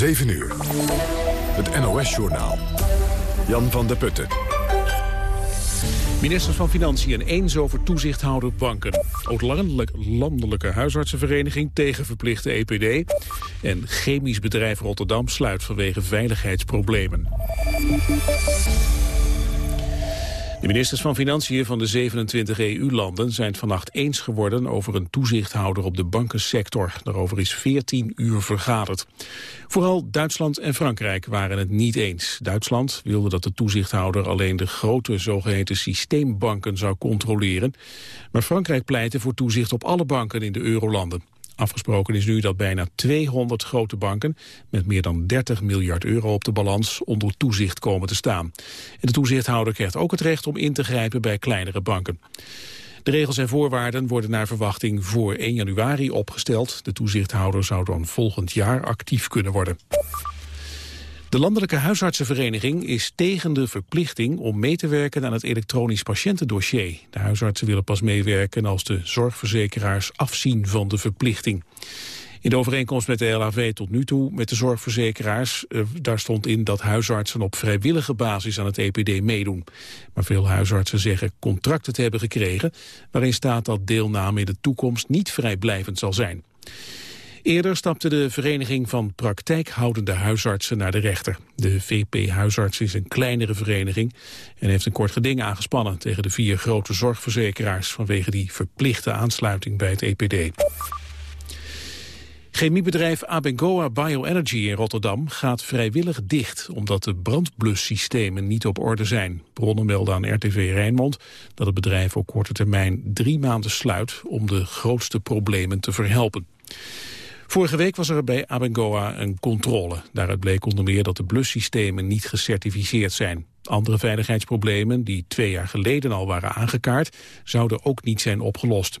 7 uur. Het NOS-journaal. Jan van der Putten. Ministers van Financiën eens over toezichthouder banken. Ook landelijk, landelijke huisartsenvereniging tegen verplichte EPD. En chemisch bedrijf Rotterdam sluit vanwege veiligheidsproblemen. De ministers van Financiën van de 27 EU-landen zijn vannacht eens geworden over een toezichthouder op de bankensector. Daarover is 14 uur vergaderd. Vooral Duitsland en Frankrijk waren het niet eens. Duitsland wilde dat de toezichthouder alleen de grote zogeheten systeembanken zou controleren. Maar Frankrijk pleitte voor toezicht op alle banken in de eurolanden. Afgesproken is nu dat bijna 200 grote banken met meer dan 30 miljard euro op de balans onder toezicht komen te staan. De toezichthouder krijgt ook het recht om in te grijpen bij kleinere banken. De regels en voorwaarden worden naar verwachting voor 1 januari opgesteld. De toezichthouder zou dan volgend jaar actief kunnen worden. De Landelijke Huisartsenvereniging is tegen de verplichting om mee te werken aan het elektronisch patiëntendossier. De huisartsen willen pas meewerken als de zorgverzekeraars afzien van de verplichting. In de overeenkomst met de LAV tot nu toe met de zorgverzekeraars... Eh, daar stond in dat huisartsen op vrijwillige basis aan het EPD meedoen. Maar veel huisartsen zeggen contracten te hebben gekregen... waarin staat dat deelname in de toekomst niet vrijblijvend zal zijn. Eerder stapte de Vereniging van Praktijkhoudende Huisartsen naar de rechter. De VP Huisarts is een kleinere vereniging en heeft een kort geding aangespannen tegen de vier grote zorgverzekeraars vanwege die verplichte aansluiting bij het EPD. Chemiebedrijf Abengoa Bioenergy in Rotterdam gaat vrijwillig dicht omdat de brandblussystemen niet op orde zijn. Bronnen melden aan RTV Rijnmond dat het bedrijf op korte termijn drie maanden sluit om de grootste problemen te verhelpen. Vorige week was er bij Abengoa een controle. Daaruit bleek onder meer dat de blussystemen niet gecertificeerd zijn. Andere veiligheidsproblemen, die twee jaar geleden al waren aangekaart, zouden ook niet zijn opgelost.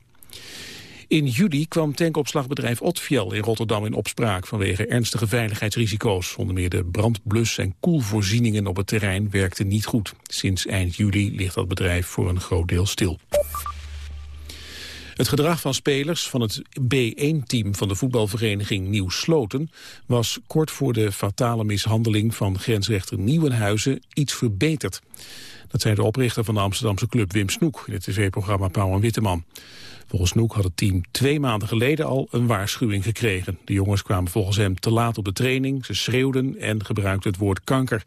In juli kwam tankopslagbedrijf Otfiel in Rotterdam in opspraak vanwege ernstige veiligheidsrisico's. Onder meer de brandblus- en koelvoorzieningen op het terrein werkten niet goed. Sinds eind juli ligt dat bedrijf voor een groot deel stil. Het gedrag van spelers van het B1-team van de voetbalvereniging Nieuw Sloten was kort voor de fatale mishandeling van grensrechter Nieuwenhuizen iets verbeterd. Dat zei de oprichter van de Amsterdamse club Wim Snoek in het tv-programma Pauw en Witteman. Volgens Snoek had het team twee maanden geleden al een waarschuwing gekregen. De jongens kwamen volgens hem te laat op de training, ze schreeuwden en gebruikten het woord kanker.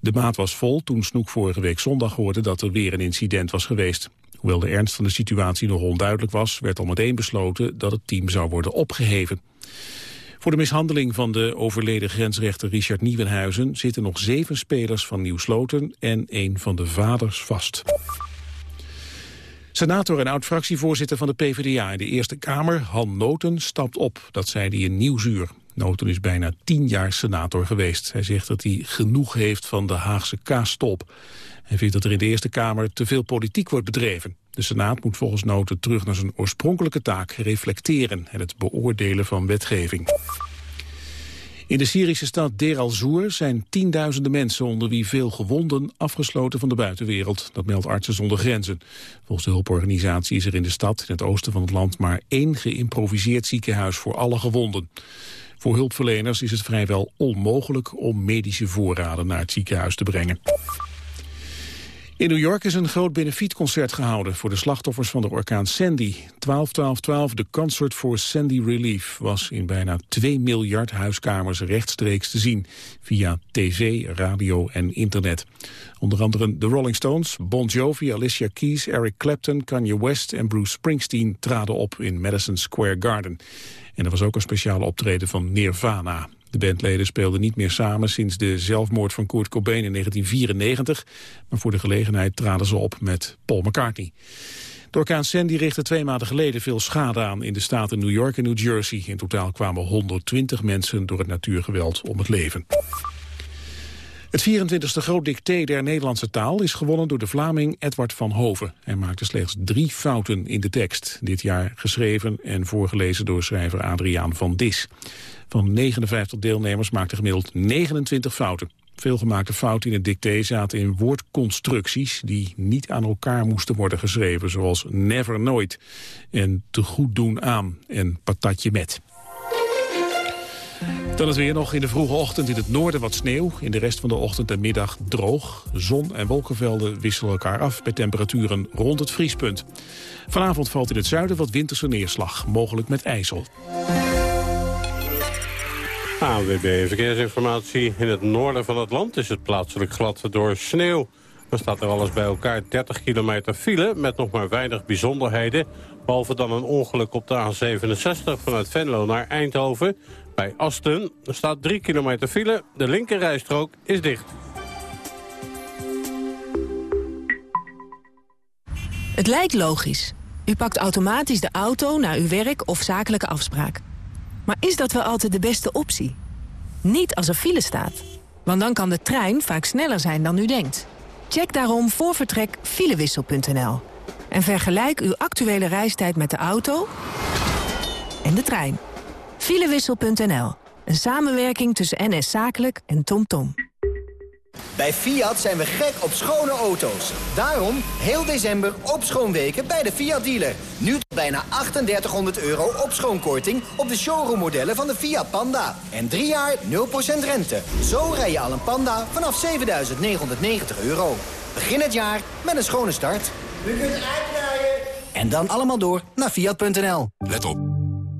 De maat was vol toen Snoek vorige week zondag hoorde dat er weer een incident was geweest. Hoewel de ernst van de situatie nog onduidelijk was, werd al meteen besloten dat het team zou worden opgeheven. Voor de mishandeling van de overleden grensrechter Richard Nieuwenhuizen zitten nog zeven spelers van Nieuw-Sloten en een van de vaders vast. Senator en oud-fractievoorzitter van de PvdA in de Eerste Kamer, Han Noten, stapt op. Dat zei hij in Nieuwsuur. Noten is bijna tien jaar senator geweest. Hij zegt dat hij genoeg heeft van de Haagse kaasstop. Hij vindt dat er in de Eerste Kamer te veel politiek wordt bedreven. De Senaat moet volgens Noten terug naar zijn oorspronkelijke taak reflecteren en het beoordelen van wetgeving. In de Syrische stad Deir al-Zour zijn tienduizenden mensen onder wie veel gewonden afgesloten van de buitenwereld. Dat meldt Artsen zonder Grenzen. Volgens de hulporganisatie is er in de stad, in het oosten van het land, maar één geïmproviseerd ziekenhuis voor alle gewonden. Voor hulpverleners is het vrijwel onmogelijk om medische voorraden naar het ziekenhuis te brengen. In New York is een groot benefietconcert gehouden voor de slachtoffers van de orkaan Sandy. 12-12-12, de Concert for Sandy Relief, was in bijna 2 miljard huiskamers rechtstreeks te zien. Via tv, radio en internet. Onder andere de Rolling Stones, Bon Jovi, Alicia Keys, Eric Clapton, Kanye West en Bruce Springsteen traden op in Madison Square Garden. En er was ook een speciale optreden van Nirvana. De bandleden speelden niet meer samen sinds de zelfmoord van Kurt Cobain in 1994. Maar voor de gelegenheid traden ze op met Paul McCartney. De orkaan Sandy richtte twee maanden geleden veel schade aan in de staten New York en New Jersey. In totaal kwamen 120 mensen door het natuurgeweld om het leven. Het 24e groot dicté der Nederlandse taal is gewonnen door de Vlaming Edward van Hoven. Hij maakte slechts drie fouten in de tekst, dit jaar geschreven en voorgelezen door schrijver Adriaan van Dis. Van 59 deelnemers maakte gemiddeld 29 fouten. Veel gemaakte fouten in het dicté zaten in woordconstructies die niet aan elkaar moesten worden geschreven, zoals never nooit en te goed doen aan en patatje met. Dan het weer nog in de vroege ochtend in het noorden wat sneeuw. In de rest van de ochtend en middag droog. Zon en wolkenvelden wisselen elkaar af bij temperaturen rond het vriespunt. Vanavond valt in het zuiden wat winterse neerslag, mogelijk met ijzel. AWB Verkeersinformatie. In het noorden van het land is het plaatselijk glad door sneeuw. Er staat er alles bij elkaar 30 kilometer file met nog maar weinig bijzonderheden. Behalve dan een ongeluk op de A67 vanuit Venlo naar Eindhoven. Bij Asten staat 3 kilometer file. De linkerrijstrook is dicht. Het lijkt logisch. U pakt automatisch de auto naar uw werk of zakelijke afspraak. Maar is dat wel altijd de beste optie? Niet als er file staat. Want dan kan de trein vaak sneller zijn dan u denkt. Check daarom voor vertrek filewissel.nl. En vergelijk uw actuele reistijd met de auto en de trein. Filewissel.nl. Een samenwerking tussen NS Zakelijk en TomTom. Bij Fiat zijn we gek op schone auto's. Daarom heel december op schoonweken bij de Fiat dealer. Nu tot bijna 3800 euro op schoonkorting op de showroommodellen van de Fiat Panda. En drie jaar 0% rente. Zo rij je al een Panda vanaf 7990 euro. Begin het jaar met een schone start. U kunt uitrijden. En dan allemaal door naar Fiat.nl. Let op.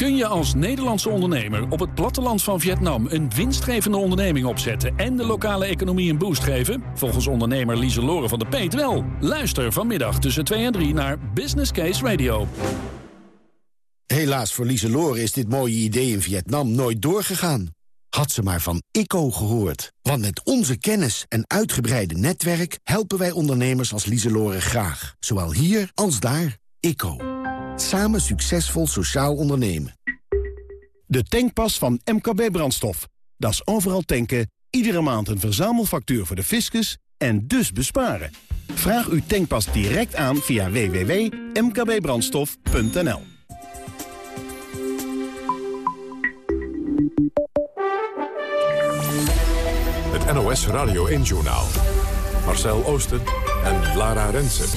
Kun je als Nederlandse ondernemer op het platteland van Vietnam... een winstgevende onderneming opzetten en de lokale economie een boost geven? Volgens ondernemer Lieselore van de Peet wel. Luister vanmiddag tussen 2 en 3 naar Business Case Radio. Helaas voor Lieselore is dit mooie idee in Vietnam nooit doorgegaan. Had ze maar van ICO gehoord. Want met onze kennis en uitgebreide netwerk... helpen wij ondernemers als Lieselore graag. Zowel hier als daar. ICO. Samen succesvol sociaal ondernemen. De tankpas van MKB Brandstof. Dat is overal tanken, iedere maand een verzamelfactuur voor de fiscus en dus besparen. Vraag uw tankpas direct aan via www.mkbbrandstof.nl Het NOS Radio 1-journaal. Marcel Oosten en Lara Rensen.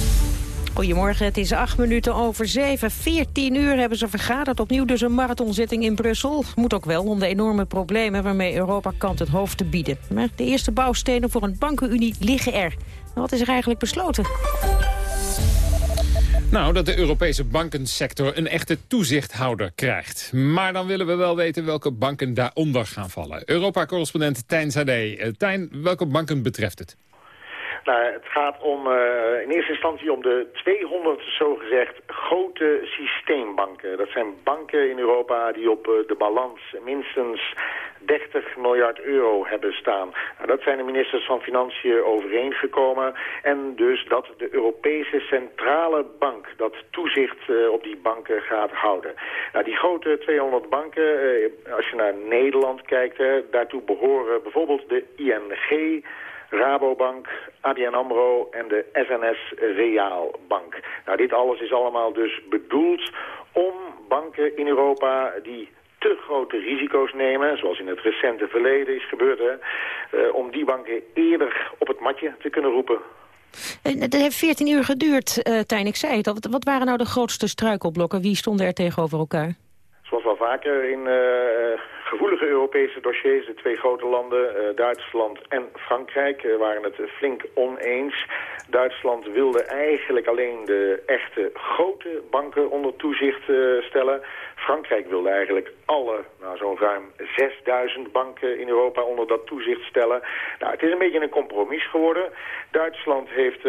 Goedemorgen, het is acht minuten over zeven. 14 uur hebben ze vergaderd. Opnieuw dus een marathonzitting in Brussel. Moet ook wel om de enorme problemen waarmee Europa kant het hoofd te bieden. Maar de eerste bouwstenen voor een bankenunie liggen er. Wat is er eigenlijk besloten? Nou, dat de Europese bankensector een echte toezichthouder krijgt. Maar dan willen we wel weten welke banken daaronder gaan vallen. Europa-correspondent Tijn Sade. Uh, Tijn, welke banken betreft het? Nou, het gaat om, uh, in eerste instantie om de 200 zogezegd grote systeembanken. Dat zijn banken in Europa die op uh, de balans minstens 30 miljard euro hebben staan. Nou, dat zijn de ministers van Financiën overeengekomen. En dus dat de Europese Centrale Bank dat toezicht uh, op die banken gaat houden. Nou, die grote 200 banken, als je naar Nederland kijkt, hè, daartoe behoren bijvoorbeeld de ING... Rabobank, ABN AMRO en de SNS Reaalbank. Nou, dit alles is allemaal dus bedoeld om banken in Europa die te grote risico's nemen, zoals in het recente verleden is gebeurd, hè, uh, om die banken eerder op het matje te kunnen roepen. Het heeft 14 uur geduurd, uh, Tijn, ik zei het al. Wat waren nou de grootste struikelblokken? Wie stonden er tegenover elkaar? Zoals wel vaker in uh, gevoelige Europese dossiers, de twee grote landen, uh, Duitsland en Frankrijk, uh, waren het flink oneens. Duitsland wilde eigenlijk alleen de echte grote banken onder toezicht stellen. Frankrijk wilde eigenlijk alle, nou zo'n ruim 6000 banken in Europa onder dat toezicht stellen. Nou, het is een beetje een compromis geworden. Duitsland heeft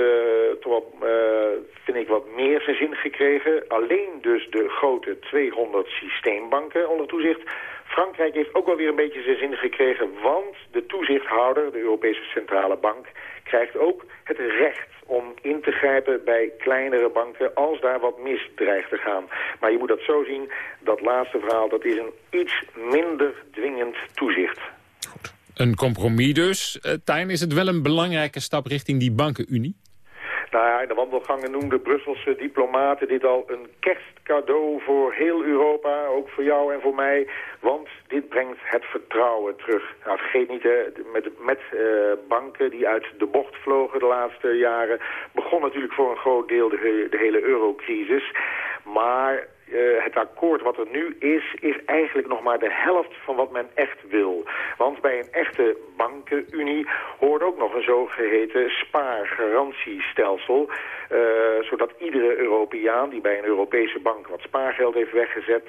toch vind ik, wat meer zijn zin gekregen. Alleen dus de grote 200 systeembanken onder toezicht. Frankrijk heeft ook wel weer een beetje zijn zin gekregen, want de toezichthouder, de Europese Centrale Bank, krijgt ook het recht om in te grijpen bij kleinere banken als daar wat mis dreigt te gaan. Maar je moet dat zo zien, dat laatste verhaal, dat is een iets minder dwingend toezicht. Een compromis dus. Uh, Tijn, is het wel een belangrijke stap richting die bankenunie? Nou ja, in de wandelgangen noemden Brusselse diplomaten dit al een kerstcadeau voor heel Europa, ook voor jou en voor mij. Want dit brengt het vertrouwen terug. Nou, vergeet niet, hè, met, met uh, banken die uit de bocht vlogen de laatste jaren... begon natuurlijk voor een groot deel de, de hele eurocrisis. Maar uh, het akkoord wat er nu is, is eigenlijk nog maar de helft van wat men echt wil. Want bij een echte bankenunie hoort ook nog een zogeheten spaargarantiestelsel. Uh, zodat iedere Europeaan die bij een Europese bank wat spaargeld heeft weggezet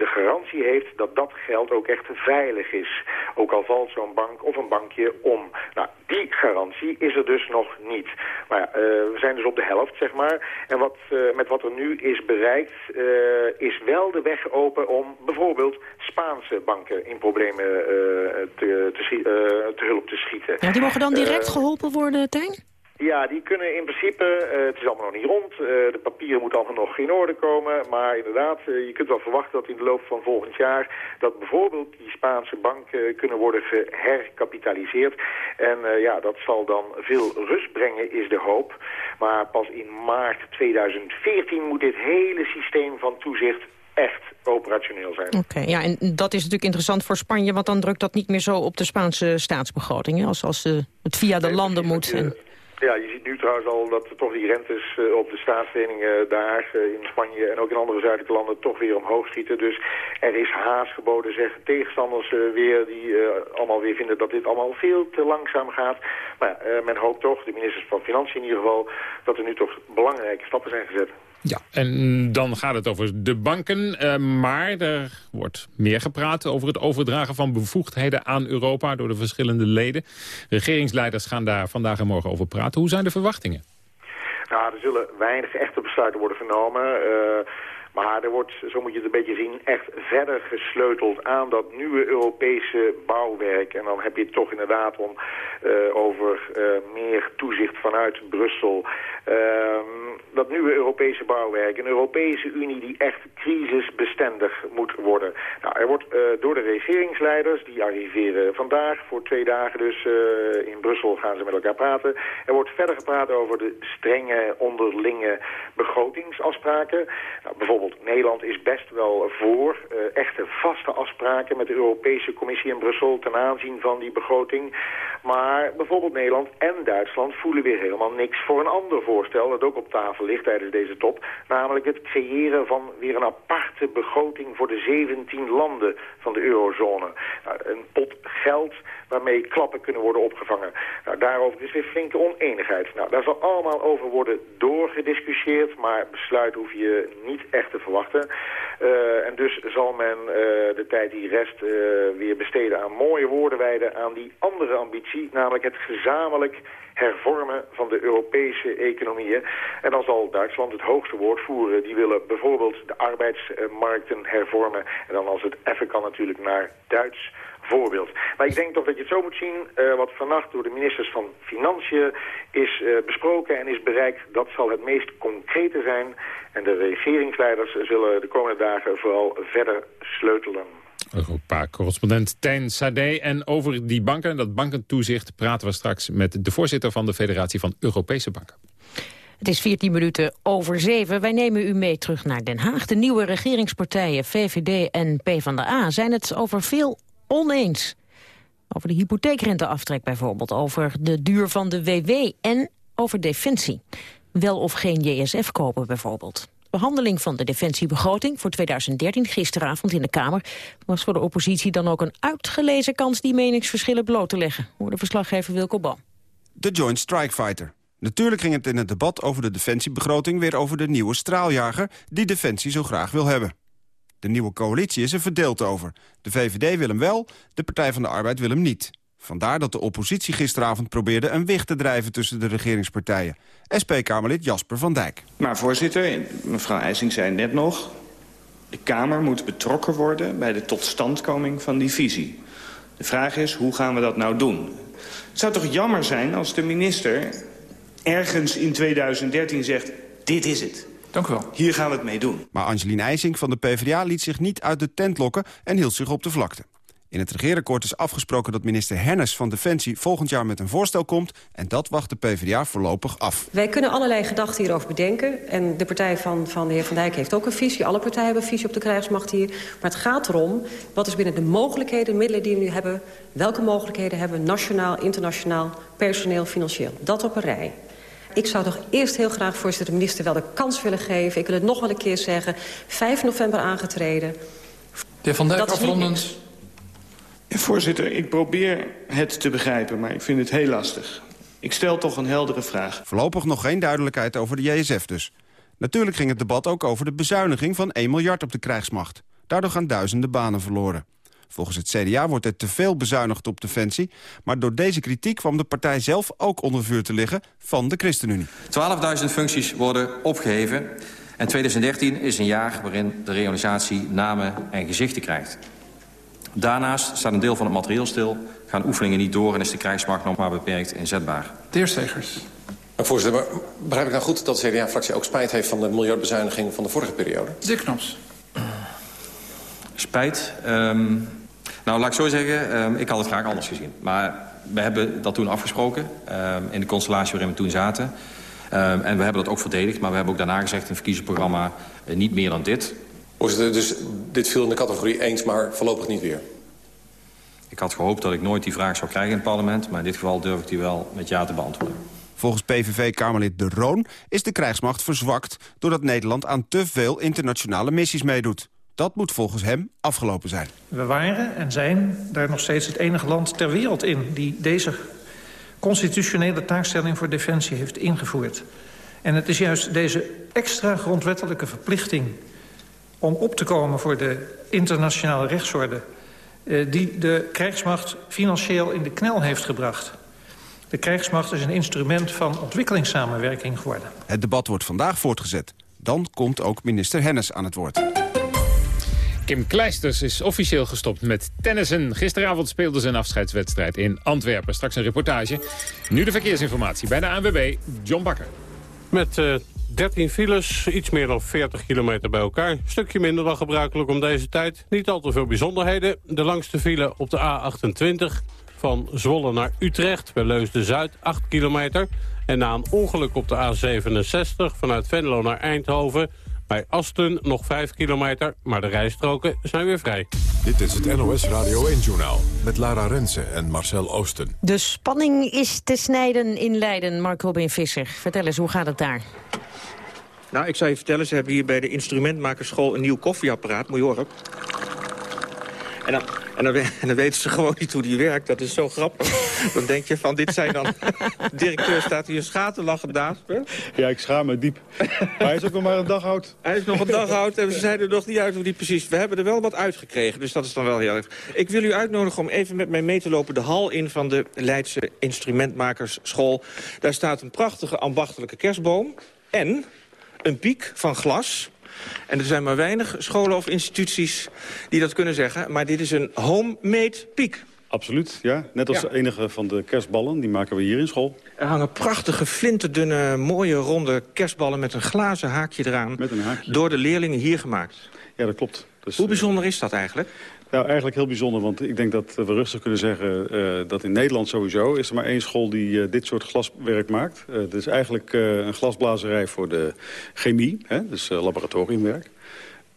de garantie heeft dat dat geld ook echt veilig is. Ook al valt zo'n bank of een bankje om. Nou, die garantie is er dus nog niet. Maar ja, uh, we zijn dus op de helft, zeg maar. En wat, uh, met wat er nu is bereikt, uh, is wel de weg open om bijvoorbeeld Spaanse banken in problemen te, te, te, hulp te schieten. Ja, die mogen dan direct geholpen worden, Tijn? Ja, die kunnen in principe, uh, het is allemaal nog niet rond, uh, de papieren moeten allemaal nog in orde komen, maar inderdaad, uh, je kunt wel verwachten dat in de loop van volgend jaar, dat bijvoorbeeld die Spaanse banken kunnen worden geherkapitaliseerd. En ja, dat zal dan veel rust brengen, is de hoop. Maar pas in maart 2014 moet dit hele systeem van toezicht echt operationeel zijn. Oké, ja, en dat is natuurlijk interessant voor Spanje, want dan drukt dat niet meer zo op de Spaanse staatsbegroting, hè, als, als het via de landen moet. En... Ja, je ziet nu trouwens al dat toch die rentes uh, op de staatsleningen daar uh, in Spanje en ook in andere zuidelijke landen toch weer omhoog schieten. Dus er is haast geboden, zeggen tegenstanders weer, die allemaal weer vinden dat dit allemaal veel te langzaam gaat. Maar men hoopt toch, de ministers van Financiën in ieder geval, dat er nu toch belangrijke stappen zijn gezet. Ja, en dan gaat het over de banken. Uh, maar er wordt meer gepraat over het overdragen van bevoegdheden aan Europa... door de verschillende leden. Regeringsleiders gaan daar vandaag en morgen over praten. Hoe zijn de verwachtingen? Nou, er zullen weinig echte besluiten worden genomen... Uh, maar er wordt, zo moet je het een beetje zien, echt verder gesleuteld aan dat nieuwe Europese bouwwerk. En dan heb je het toch inderdaad om uh, over uh, meer toezicht vanuit Brussel. Uh, dat nieuwe Europese bouwwerk, een Europese Unie die echt crisisbestendig moet worden. Nou, er wordt door de regeringsleiders, die arriveren vandaag voor twee dagen dus in Brussel gaan ze met elkaar praten. Er wordt verder gepraat over de strenge onderlinge begrotingsafspraken. Nou, bijvoorbeeld bijvoorbeeld Nederland is best wel voor uh, echte vaste afspraken met de Europese Commissie in Brussel ten aanzien van die begroting. Maar bijvoorbeeld Nederland en Duitsland voelen weer helemaal niks voor een ander voorstel dat ook op tafel ligt tijdens deze top. Namelijk het creëren van weer een aparte begroting voor de 17 landen van de eurozone. Nou, een pot geld waarmee klappen kunnen worden opgevangen. Nou, daarover is weer flinke oneenigheid. Nou, daar zal allemaal over worden doorgediscussieerd, maar besluit hoef je niet echt te verwachten. Uh, en dus zal men uh, de tijd die rest uh, weer besteden aan mooie woorden wijden aan die andere ambitie, namelijk het gezamenlijk hervormen van de Europese economieën. En dan zal Duitsland het hoogste woord voeren. Die willen bijvoorbeeld de arbeidsmarkten hervormen. En dan als het even kan natuurlijk naar Duits voorbeeld. Maar ik denk toch dat je het zo moet zien, wat vannacht door de ministers van Financiën is besproken en is bereikt, dat zal het meest concrete zijn. En de regeringsleiders zullen de komende dagen vooral verder sleutelen. Europa-correspondent Tijn Sade. En over die banken, dat bankentoezicht, praten we straks met de voorzitter van de Federatie van Europese Banken. Het is 14 minuten over 7. Wij nemen u mee terug naar Den Haag. De nieuwe regeringspartijen VVD en PvdA zijn het over veel oneens. Over de hypotheekrenteaftrek bijvoorbeeld, over de duur van de WW en over defensie. Wel of geen JSF kopen bijvoorbeeld. Behandeling van de defensiebegroting voor 2013 gisteravond in de Kamer... was voor de oppositie dan ook een uitgelezen kans die meningsverschillen bloot te leggen. Hoorde verslaggever Wilco Bam. De Joint Strike Fighter. Natuurlijk ging het in het debat over de defensiebegroting weer over de nieuwe straaljager... die Defensie zo graag wil hebben. De nieuwe coalitie is er verdeeld over. De VVD wil hem wel, de Partij van de Arbeid wil hem niet. Vandaar dat de oppositie gisteravond probeerde een wicht te drijven tussen de regeringspartijen. SP-Kamerlid Jasper van Dijk. Maar voorzitter, mevrouw IJsing zei net nog... De Kamer moet betrokken worden bij de totstandkoming van die visie. De vraag is, hoe gaan we dat nou doen? Het zou toch jammer zijn als de minister ergens in 2013 zegt... dit is het. Dank u wel. Hier gaan we het mee doen. Maar Angelien IJsing van de PvdA liet zich niet uit de tent lokken... en hield zich op de vlakte. In het regeerakkoord is afgesproken dat minister Hennis van Defensie... volgend jaar met een voorstel komt en dat wacht de PvdA voorlopig af. Wij kunnen allerlei gedachten hierover bedenken. En de partij van, van de heer Van Dijk heeft ook een visie. Alle partijen hebben een visie op de krijgsmacht hier. Maar het gaat erom, wat is binnen de mogelijkheden, de middelen die we nu hebben... welke mogelijkheden hebben we nationaal, internationaal, personeel, financieel. Dat op een rij. Ik zou toch eerst heel graag, voorzitter, de minister wel de kans willen geven. Ik wil het nog wel een keer zeggen. 5 november aangetreden. De heer Van Dijk, afrondend. Ja, voorzitter, ik probeer het te begrijpen, maar ik vind het heel lastig. Ik stel toch een heldere vraag. Voorlopig nog geen duidelijkheid over de JSF dus. Natuurlijk ging het debat ook over de bezuiniging van 1 miljard op de krijgsmacht. Daardoor gaan duizenden banen verloren. Volgens het CDA wordt er te veel bezuinigd op defensie... maar door deze kritiek kwam de partij zelf ook onder vuur te liggen van de ChristenUnie. 12.000 functies worden opgeheven en 2013 is een jaar waarin de realisatie namen en gezichten krijgt. Daarnaast staat een deel van het materieel stil, gaan oefeningen niet door... en is de krijgsmacht nog maar beperkt inzetbaar. De heer Stegers. Voorzitter, maar begrijp ik nou goed dat de CDA-fractie ook spijt heeft... van de miljardbezuiniging van de vorige periode? De Knops. Spijt? Um, nou, laat ik zo zeggen, um, ik had het graag anders gezien. Maar we hebben dat toen afgesproken um, in de constellatie waarin we toen zaten. Um, en we hebben dat ook verdedigd, maar we hebben ook daarna gezegd in het verkiezingsprogramma... Uh, niet meer dan dit. Voorzitter, dus dit viel in de categorie eens, maar voorlopig niet weer? Ik had gehoopt dat ik nooit die vraag zou krijgen in het parlement... maar in dit geval durf ik die wel met ja te beantwoorden. Volgens PVV-Kamerlid De Roon is de krijgsmacht verzwakt... doordat Nederland aan te veel internationale missies meedoet. Dat moet volgens hem afgelopen zijn. We waren en zijn daar nog steeds het enige land ter wereld in... die deze constitutionele taakstelling voor defensie heeft ingevoerd. En het is juist deze extra grondwettelijke verplichting om op te komen voor de internationale rechtsorde... Uh, die de krijgsmacht financieel in de knel heeft gebracht. De krijgsmacht is een instrument van ontwikkelingssamenwerking geworden. Het debat wordt vandaag voortgezet. Dan komt ook minister Hennis aan het woord. Kim Kleisters is officieel gestopt met tennissen. Gisteravond speelde ze een afscheidswedstrijd in Antwerpen. Straks een reportage. Nu de verkeersinformatie bij de ANWB, John Bakker. Met uh, 13 files, iets meer dan 40 kilometer bij elkaar. Stukje minder dan gebruikelijk om deze tijd. Niet al te veel bijzonderheden. De langste file op de A28 van Zwolle naar Utrecht... bij Leusden-Zuid, 8 kilometer. En na een ongeluk op de A67 vanuit Venlo naar Eindhoven... bij Asten nog 5 kilometer, maar de rijstroken zijn weer vrij. Dit is het NOS Radio 1-journaal met Lara Rensen en Marcel Oosten. De spanning is te snijden in Leiden, Mark Robin Visser. Vertel eens, hoe gaat het daar? Nou, ik zou je vertellen, ze hebben hier bij de instrumentmakerschool een nieuw koffieapparaat. Moet je horen. En dan, en, dan, en dan weten ze gewoon niet hoe die werkt. Dat is zo grappig. Dan denk je van, dit zijn dan... De directeur staat hier schaterlachend naast me. Ja, ik schaam me diep. Maar hij is ook nog maar een dag oud. Hij is nog een dag oud en ze zijn er nog niet uit hoe die precies... We hebben er wel wat uitgekregen, dus dat is dan wel heel erg. Ik wil u uitnodigen om even met mij mee te lopen... de hal in van de Leidse instrumentmakersschool. Daar staat een prachtige ambachtelijke kerstboom. En een piek van glas. En er zijn maar weinig scholen of instituties die dat kunnen zeggen. Maar dit is een homemade piek. Absoluut, ja. Net als Ja. enige van de kerstballen, die maken we hier in school. Er hangen prachtige, flinterdunne, mooie, ronde kerstballen... met een glazen haakje eraan. Met een haakje. Door de leerlingen hier gemaakt. Ja, dat klopt. Dus, Hoe bijzonder is dat eigenlijk? Nou, eigenlijk heel bijzonder, want ik denk dat we rustig kunnen zeggen... eh, dat in Nederland sowieso is er maar één school die eh, dit soort glaswerk maakt. Eh het is eigenlijk eh, een glasblazerij voor de chemie, hè, dus eh, laboratoriumwerk.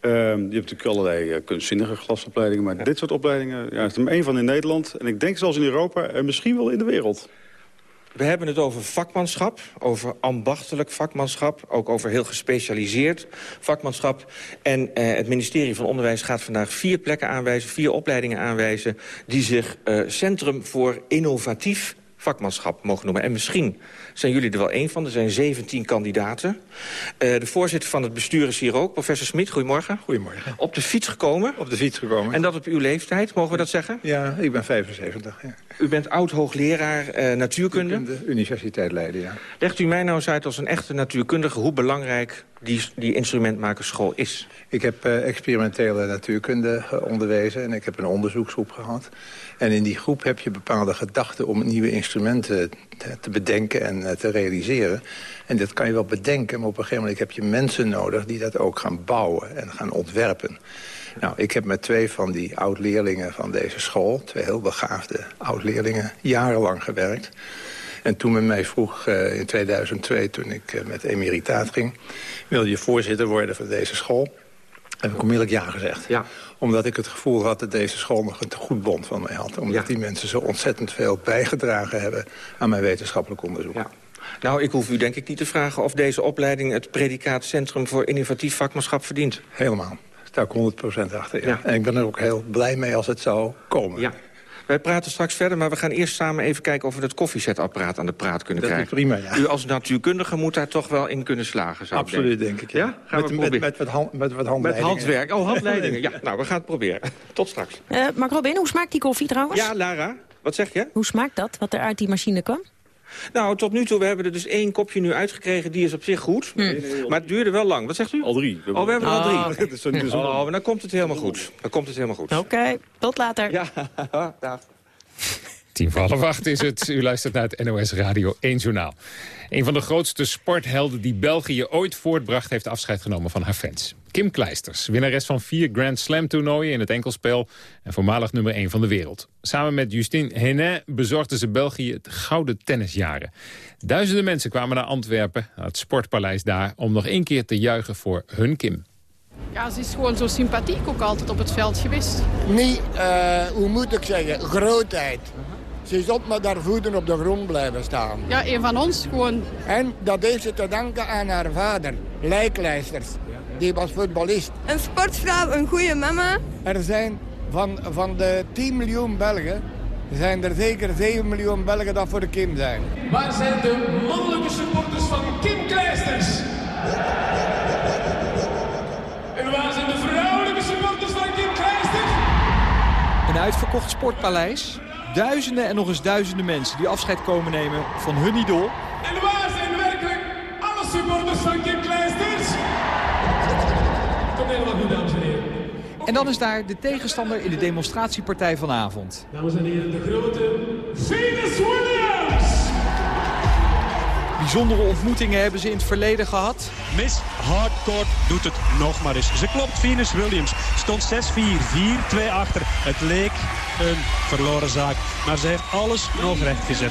Ehm, je hebt natuurlijk allerlei eh, kunstzinnige glasopleidingen... maar dit soort opleidingen ja, is er maar één van in Nederland. En ik denk zelfs in Europa en misschien wel in de wereld. We hebben het over vakmanschap, over ambachtelijk vakmanschap... ook over heel gespecialiseerd vakmanschap. En eh, het ministerie van Onderwijs gaat vandaag vier plekken aanwijzen... vier opleidingen aanwijzen die zich eh, Centrum voor Innovatief vakmanschap mogen noemen. En misschien zijn jullie er wel één van. Er zijn 17 kandidaten. Uh, de voorzitter van het bestuur is hier ook, professor Smit. Goedemorgen. Goedemorgen. Op de fiets gekomen. Op de fiets gekomen. En dat op uw leeftijd, mogen we dat zeggen? Ja, ik ben 75. Ja. U bent oud-hoogleraar uh, natuurkunde. natuurkunde. Universiteit Leiden, ja. Legt u mij nou eens uit als een echte natuurkundige... hoe belangrijk die, die instrumentmakerschool is? Ik heb uh, experimentele natuurkunde onderwezen en ik heb een onderzoeksgroep gehad. En in die groep heb je bepaalde gedachten om nieuwe instrumenten te, bedenken en uh, te realiseren. En dat kan je wel bedenken, maar op een gegeven moment heb je mensen nodig... die dat ook gaan bouwen en gaan ontwerpen. Nou, ik heb met twee van die oud-leerlingen van deze school... twee heel begaafde oud-leerlingen, jarenlang gewerkt. En toen men mij vroeg uh, in 2002, toen ik uh, met emeritaat ging... wil je voorzitter worden van deze school? Heb ik onmiddellijk ja gezegd. Ja. Omdat ik het gevoel had dat deze school nog een goed bond van mij had. Omdat ja. die mensen zo ontzettend veel bijgedragen hebben aan mijn wetenschappelijk onderzoek. Ja. Nou, ik hoef u denk ik niet te vragen of deze opleiding... het predicaat Centrum voor Innovatief Vakmanschap verdient. Helemaal. Daar sta ik 100% achter. Ja. En ik ben er ook heel blij mee als het zou komen. Ja. Wij praten straks verder, maar we gaan eerst samen even kijken... of we het koffiezetapparaat aan de praat kunnen dat krijgen. prima, ja. U als natuurkundige moet daar toch wel in kunnen slagen, zou Absoluut, ik denk ik. Ja? ja? Gaan met, we met, met, met, wat hand, met wat handleidingen. Met handwerk. Oh, handleidingen. ja, nou, we gaan het proberen. Tot straks. Uh, Mark Robin, hoe smaakt die koffie trouwens? Ja, Lara, wat zeg je? Hoe smaakt dat, wat er uit die machine kwam? Nou, tot nu toe, we hebben er dus één kopje nu uitgekregen. Die is op zich goed. Hm. Maar het duurde wel lang. Wat zegt u? Al drie. We oh, we hebben oh, al drie. Okay. Oh, dan komt het helemaal goed. Dan komt het helemaal goed. Oké, okay. tot later. Ja, dag. Tien voor half acht is het. U luistert naar het NOS Radio 1 Journaal. Een van de grootste sporthelden die België ooit voortbracht... heeft afscheid genomen van haar fans. Kim Kleisters, winnares van vier Grand Slam toernooien in het enkelspel... en voormalig nummer 1 van de wereld. Samen met Justine Henin bezorgde ze België het gouden tennisjaren. Duizenden mensen kwamen naar Antwerpen, naar het sportpaleis daar... om nog één keer te juichen voor hun Kim. Ja, ze is gewoon zo sympathiek ook altijd op het veld geweest. Niet, uh, hoe moet ik zeggen, grootheid. Ze is op met haar voeten op de grond blijven staan. Ja, een van ons gewoon. En dat heeft ze te danken aan haar vader, Lijklijsters. Die was voetballist. Een sportvrouw, een goede mama. Er zijn van, van de 10 miljoen Belgen... zijn er zeker 7 miljoen Belgen dat voor de Kim zijn. Waar zijn de mannelijke supporters van Kim Kleisters? En waar zijn de vrouwelijke supporters van Kim Kleisters? Een uitverkocht sportpaleis duizenden en nog eens duizenden mensen die afscheid komen nemen van hun idool. En waar zijn werkelijk alle supporters van Kim Kleisters? Komt helemaal goed, dames en heren. En dan is daar de tegenstander in de demonstratiepartij vanavond. Dames en heren, de grote Venus Williams! Bijzondere ontmoetingen hebben ze in het verleden gehad. Miss Hardcourt doet het nog maar eens. Ze klopt Venus Williams. Stond 6-4, 4-2 achter. Het leek een verloren zaak. Maar ze heeft alles nog rechtgezet.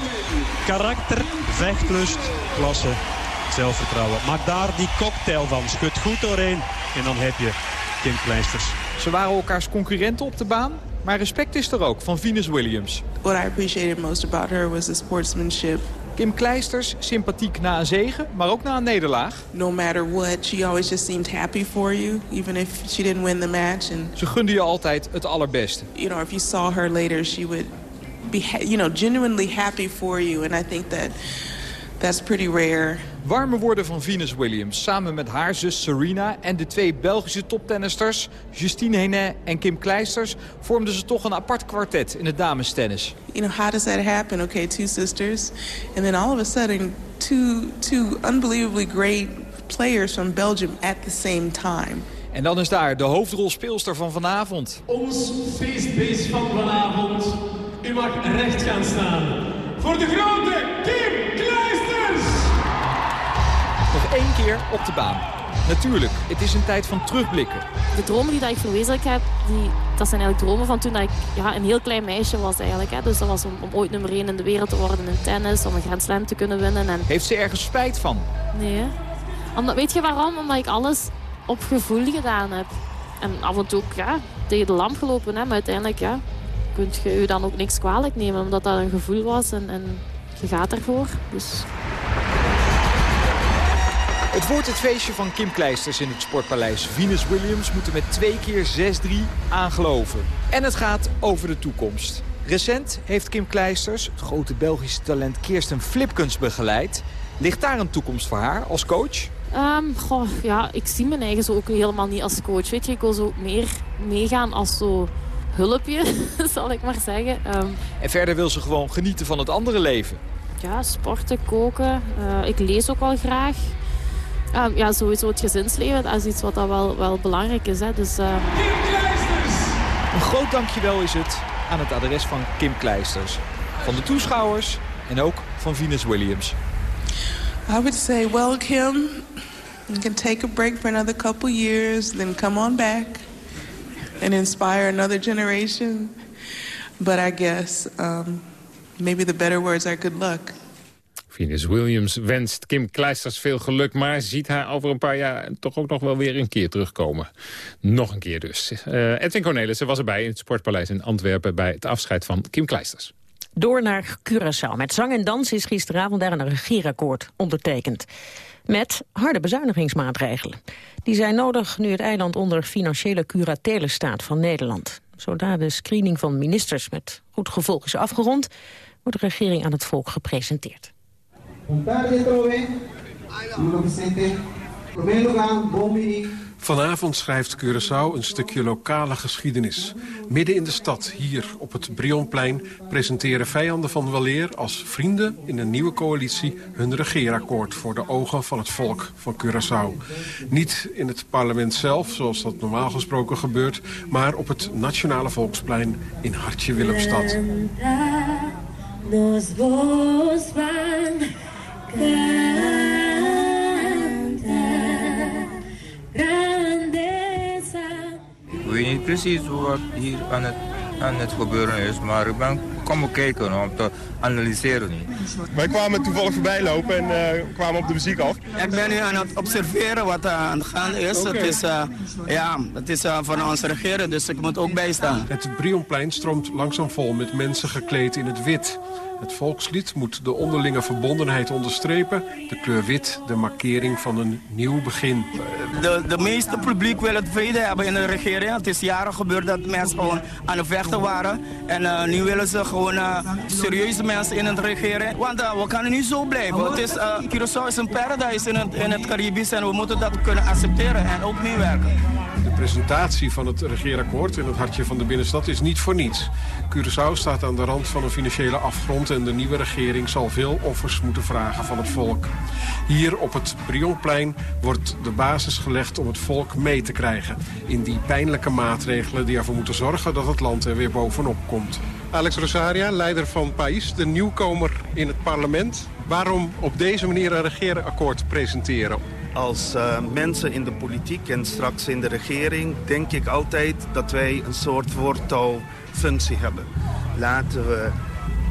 Karakter, vechtlust, klasse, zelfvertrouwen. Maak daar die cocktail van. Schud goed doorheen. En dan heb je Kim Kleisters. Ze waren elkaars concurrenten op de baan. Maar respect is er ook van Venus Williams. What I appreciated most about her was the sportsmanship. Kim Kleisters, sympathiek na een zege, maar ook na een nederlaag. No matter what, she always just seemed happy for you, even if she didn't win the match. And Ze gunde je altijd het allerbeste. You know, if you saw her later, she would be, you know, genuinely happy for you. And I think that that's pretty rare. Warme woorden van Venus Williams. Samen met haar zus Serena en de twee Belgische toptennisters... Justine Henin en Kim Kleisters... vormden ze toch een apart kwartet in het damestennis. You know, how does that happen? Okay, two sisters. And then all of a sudden, two, two unbelievably great players from Belgium at the same time. En dan is daar de hoofdrolspeelster van vanavond. Ons feestbeest van vanavond. U mag recht gaan staan. Voor de grote Kim één keer op de baan. Natuurlijk, het is een tijd van terugblikken. De dromen die dat ik verwezenlijk heb, die, dat zijn eigenlijk dromen van toen dat ik ja, een heel klein meisje was eigenlijk. Hè. Dus dat was om, om ooit nummer 1 in de wereld te worden in tennis, om een Grand Slam te kunnen winnen. En... Heeft ze ergens spijt van? Nee. Omdat, weet je waarom? Omdat ik alles op gevoel gedaan heb. En af en toe ook ja, tegen de lamp gelopen. Hè. Maar uiteindelijk ja, kun je je dan ook niks kwalijk nemen. Omdat dat een gevoel was en, en je gaat ervoor. Dus... Het wordt het feestje van Kim Kleisters in het Sportpaleis. Venus Williams moet er met twee keer 6-3 aangeloven. En het gaat over de toekomst. Recent heeft Kim Kleisters het grote Belgische talent Kirsten Flipkens begeleid. Ligt daar een toekomst voor haar als coach? Um, goh, ja, ik zie mijn eigen zo ook helemaal niet als coach. Weet je, ik wil zo meer meegaan als zo hulpje, zal ik maar zeggen. Um, en verder wil ze gewoon genieten van het andere leven. Ja, sporten, koken. Uh, ik lees ook wel graag. Um, ja, sowieso het gezinsleven, dat is iets wat dat wel, wel belangrijk is. Hè. Dus, Een groot dankjewel is het aan het adres van Kim Kleisters. Van de toeschouwers en ook van Venus Williams. I would say, well, Kim, you can take a break for another couple years, then come on back and inspire another generation. But I guess um, maybe the better words are good luck. Venus Williams wenst Kim Kleisters veel geluk... maar ziet haar over een paar jaar toch ook nog wel weer een keer terugkomen. Nog een keer dus. Uh, Edwin Cornelissen was erbij in het Sportpaleis in Antwerpen... bij het afscheid van Kim Kleisters. Door naar Curaçao. Met zang en dans is gisteravond daar een regeerakkoord ondertekend. Met harde bezuinigingsmaatregelen. Die zijn nodig nu het eiland onder financiële curatele staat van Nederland. Zodra de screening van ministers met goed gevolg is afgerond... wordt de regering aan het volk gepresenteerd. Vanavond schrijft Curaçao een stukje lokale geschiedenis. Midden in de stad, hier op het Brionplein... presenteren vijanden van Waleer als vrienden in een nieuwe coalitie... hun regeerakkoord voor de ogen van het volk van Curaçao. Niet in het parlement zelf, zoals dat normaal gesproken gebeurt... maar op het Nationale Volksplein in Hartje Willemstad. Ik weet niet precies wat hier aan het, aan het gebeuren is, maar ik ben komen kijken om te analyseren. Wij kwamen toevallig voorbij lopen en uh, kwamen op de muziek af. Ik ben nu aan het observeren wat aan de gang is. Okay. Het is, uh, ja, het is van onze regering, dus ik moet ook bijstaan. Het Brionplein stroomt langzaam vol met mensen gekleed in het wit. Het volkslied moet de onderlinge verbondenheid onderstrepen. De kleur wit, de markering van een nieuw begin. De, de meeste publiek wil het vrede hebben in de regering. Het is jaren gebeurd dat mensen gewoon aan het vechten waren. En uh, nu willen ze gewoon uh, serieuze mensen in het regeren. Want uh, we kunnen niet zo blijven. Het is, Curaçao is een paradijs in het, in het Caribisch en we moeten dat kunnen accepteren en ook meewerken. De presentatie van het regeerakkoord in het hartje van de binnenstad is niet voor niets. Curaçao staat aan de rand van een financiële afgrond... en de nieuwe regering zal veel offers moeten vragen van het volk. Hier op het Brionplein wordt de basis gelegd om het volk mee te krijgen... in die pijnlijke maatregelen die ervoor moeten zorgen dat het land er weer bovenop komt. Alex Rosaria, leider van PAIS, de nieuwkomer in het parlement. Waarom op deze manier een regeerakkoord presenteren? Als uh, mensen in de politiek en straks in de regering... denk ik altijd dat wij een soort voortouwfunctie hebben. Laten we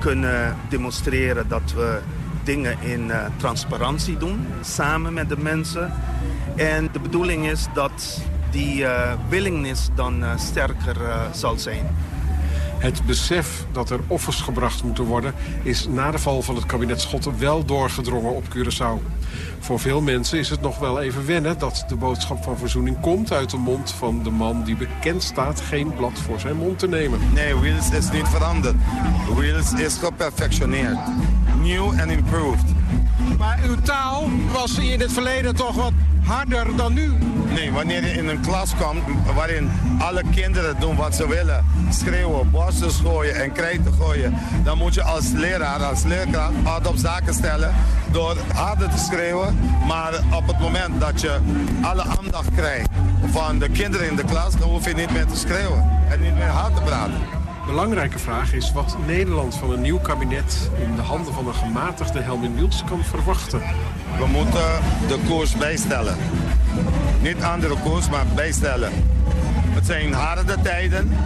kunnen demonstreren dat we dingen in uh, transparantie doen... samen met de mensen. En de bedoeling is dat die uh, willingness dan sterker zal zijn. Het besef dat er offers gebracht moeten worden... is na de val van het kabinet Schotten wel doorgedrongen op Curaçao. Voor veel mensen is het nog wel even wennen dat de boodschap van verzoening komt... uit de mond van de man die bekend staat geen blad voor zijn mond te nemen. Nee, Wils is niet veranderd. Wils is geperfectioneerd. New and improved. Maar uw taal was in het verleden toch wat harder dan nu. Nee, wanneer je in een klas komt waarin alle kinderen doen wat ze willen... schreeuwen, borsten gooien en krijten gooien... dan moet je als leraar, als leerkracht hard op zaken stellen... door harder te schreeuwen. Maar op het moment dat je alle aandacht krijgt van de kinderen in de klas... dan hoef je niet meer te schreeuwen en niet meer hard te praten. Belangrijke vraag is wat Nederland van een nieuw kabinet... in de handen van een gematigde Helmin Wiels kan verwachten. We moeten de koers bijstellen. Niet andere koers, maar bijstellen. Het zijn harde tijden.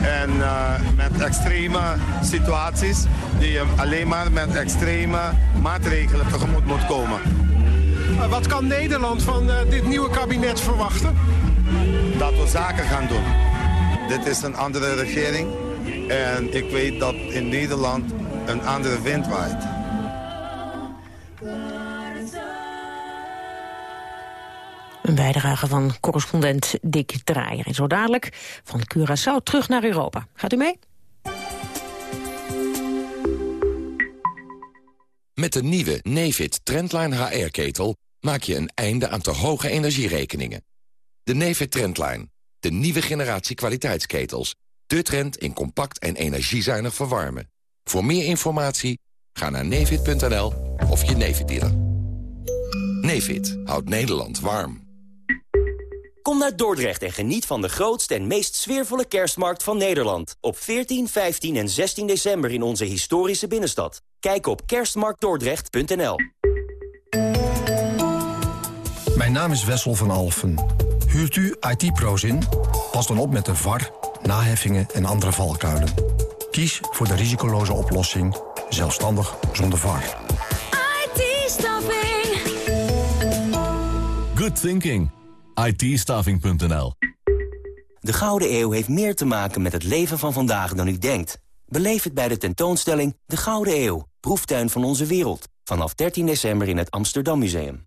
En uh, met extreme situaties die je alleen maar met extreme maatregelen tegemoet moet komen. Uh, wat kan Nederland van uh, dit nieuwe kabinet verwachten? Dat we zaken gaan doen. Dit is een andere regering. En ik weet dat in Nederland een andere wind waait. Een bijdrage van correspondent Dick Draaier. En zo dadelijk van Curaçao terug naar Europa. Gaat u mee? Met de nieuwe Nefit Trendline HR-ketel maak je een einde aan te hoge energierekeningen. De Nefit Trendline de nieuwe generatie kwaliteitsketels. De trend in compact en energiezuinig verwarmen. Voor meer informatie ga naar nefit.nl of je Nefit dealer. Nefit houdt Nederland warm. Kom naar Dordrecht en geniet van de grootste en meest sfeervolle kerstmarkt van Nederland. Op 14, 15 en 16 december in onze historische binnenstad. Kijk op kerstmarktdordrecht.nl Mijn naam is Wessel van Alfen. Huurt u IT-pro's in? Pas dan op met de VAR, naheffingen en andere valkuilen. Kies voor de risicoloze oplossing, zelfstandig zonder VAR. IT-staffing. Good thinking. IT-staffing.nl De Gouden Eeuw heeft meer te maken met het leven van vandaag dan u denkt. Beleef het bij de tentoonstelling De Gouden Eeuw, proeftuin van onze wereld. Vanaf 13 december in het Amsterdam Museum.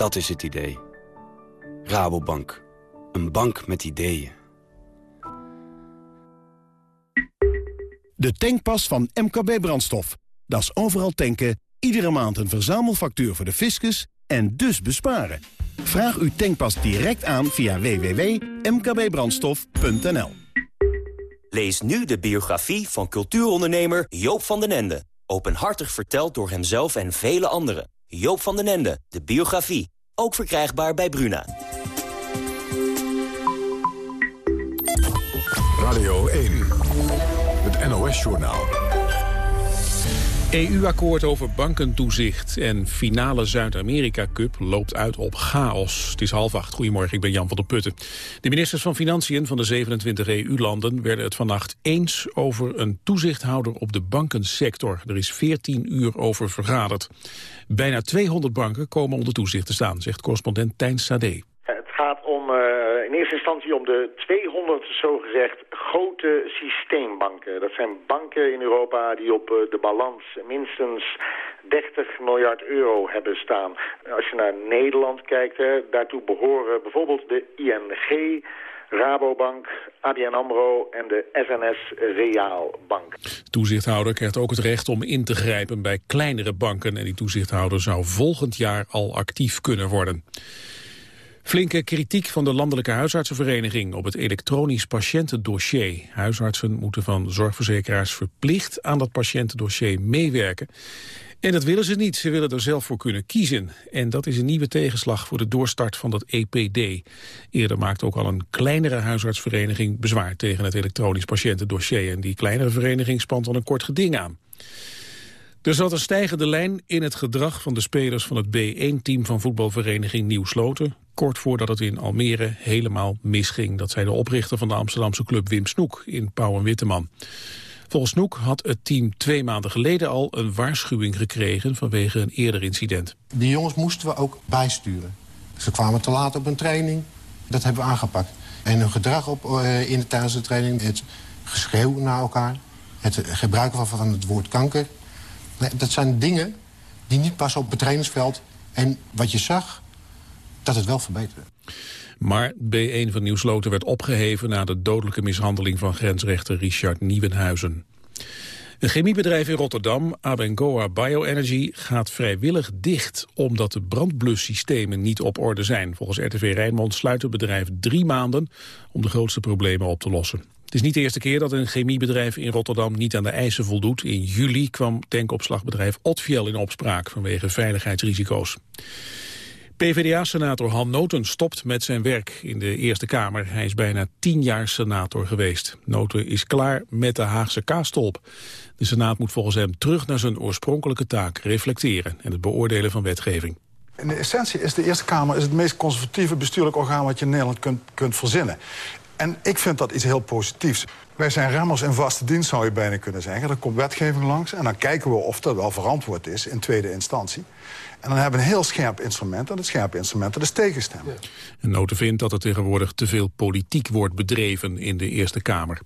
Dat is het idee. Rabobank. Een bank met ideeën. De tankpas van MKB Brandstof. Dat is overal tanken, iedere maand een verzamelfactuur voor de fiscus en dus besparen. Vraag uw tankpas direct aan via www.mkbbrandstof.nl Lees nu de biografie van cultuurondernemer Joop van den Ende. Openhartig verteld door hemzelf en vele anderen. Joop van den Ende, de biografie. Ook verkrijgbaar bij Bruna. Radio 1, het NOS-journaal. EU-akkoord over bankentoezicht en finale Zuid-Amerika Cup loopt uit op chaos. Het is half acht. Goedemorgen, ik ben Jan van der Putten. De ministers van Financiën van de 27 EU-landen werden het vannacht eens over een toezichthouder op de bankensector. Er is 14 uur over vergaderd. Bijna 200 banken komen onder toezicht te staan, zegt correspondent Tijn Sade. Het gaat om, uh, in eerste instantie om de 200 zogezegd grote systeembanken. Dat zijn banken in Europa die op uh, de balans minstens 30 miljard euro hebben staan. Als je naar Nederland kijkt, daartoe behoren bijvoorbeeld de ING... Rabobank, ABN AMRO en de SNS Reaalbank. De toezichthouder krijgt ook het recht om in te grijpen bij kleinere banken... en die toezichthouder zou volgend jaar al actief kunnen worden. Flinke kritiek van de Landelijke Huisartsenvereniging op het elektronisch patiëntendossier. Huisartsen moeten van zorgverzekeraars verplicht aan dat patiëntendossier meewerken. En dat willen ze niet. Ze willen er zelf voor kunnen kiezen. En dat is een nieuwe tegenslag voor de doorstart van dat EPD. Eerder maakte ook al een kleinere huisartsvereniging bezwaar tegen het elektronisch patiëntendossier. En die kleinere vereniging spant al een kort geding aan. Er zat een stijgende lijn in het gedrag van de spelers van het B1-team van voetbalvereniging Nieuw Sloten. Kort voordat het in Almere helemaal misging. Dat zei de oprichter van de Amsterdamse club Wim Snoek in Pauw en Witteman. Volgens Snoek had het team twee maanden geleden al een waarschuwing gekregen vanwege een eerder incident. Die jongens moesten we ook bijsturen. Ze kwamen te laat op een training. Dat hebben we aangepakt. En hun gedrag op, uh, in de, tijdens de training, het geschreeuw naar elkaar... het gebruiken van, van het woord kanker... Dat zijn dingen die niet passen op het trainingsveld. En wat je zag, dat het wel verbeterde. Maar B1 van Nieuwsloten werd opgeheven na de dodelijke mishandeling van grensrechter Richard Nieuwenhuizen. Een chemiebedrijf in Rotterdam, Abengoa Bioenergy, gaat vrijwillig dicht omdat de brandblussystemen niet op orde zijn. Volgens RTV Rijnmond sluit het bedrijf drie maanden om de grootste problemen op te lossen. Het is niet de eerste keer dat een chemiebedrijf in Rotterdam niet aan de eisen voldoet. In juli kwam tankopslagbedrijf Otfiel in opspraak vanwege veiligheidsrisico's. PvdA-senator Han Noten stopt met zijn werk in de Eerste Kamer. Hij is bijna tien jaar senator geweest. Noten is klaar met de Haagse kaastolp. De Senaat moet volgens hem terug naar zijn oorspronkelijke taak, reflecteren en het beoordelen van wetgeving. In de essentie is de Eerste Kamer is het meest conservatieve bestuurlijk orgaan wat je in Nederland kunt, kunt verzinnen. En ik vind dat iets heel positiefs. Wij zijn remmers in vaste dienst, zou je bijna kunnen zeggen. Er komt wetgeving langs en dan kijken we of dat wel verantwoord is in tweede instantie. En dan hebben we een heel scherp instrument. En het scherpe instrument dat is tegenstemmen. En Noten vindt dat er tegenwoordig te veel politiek wordt bedreven in de Eerste Kamer.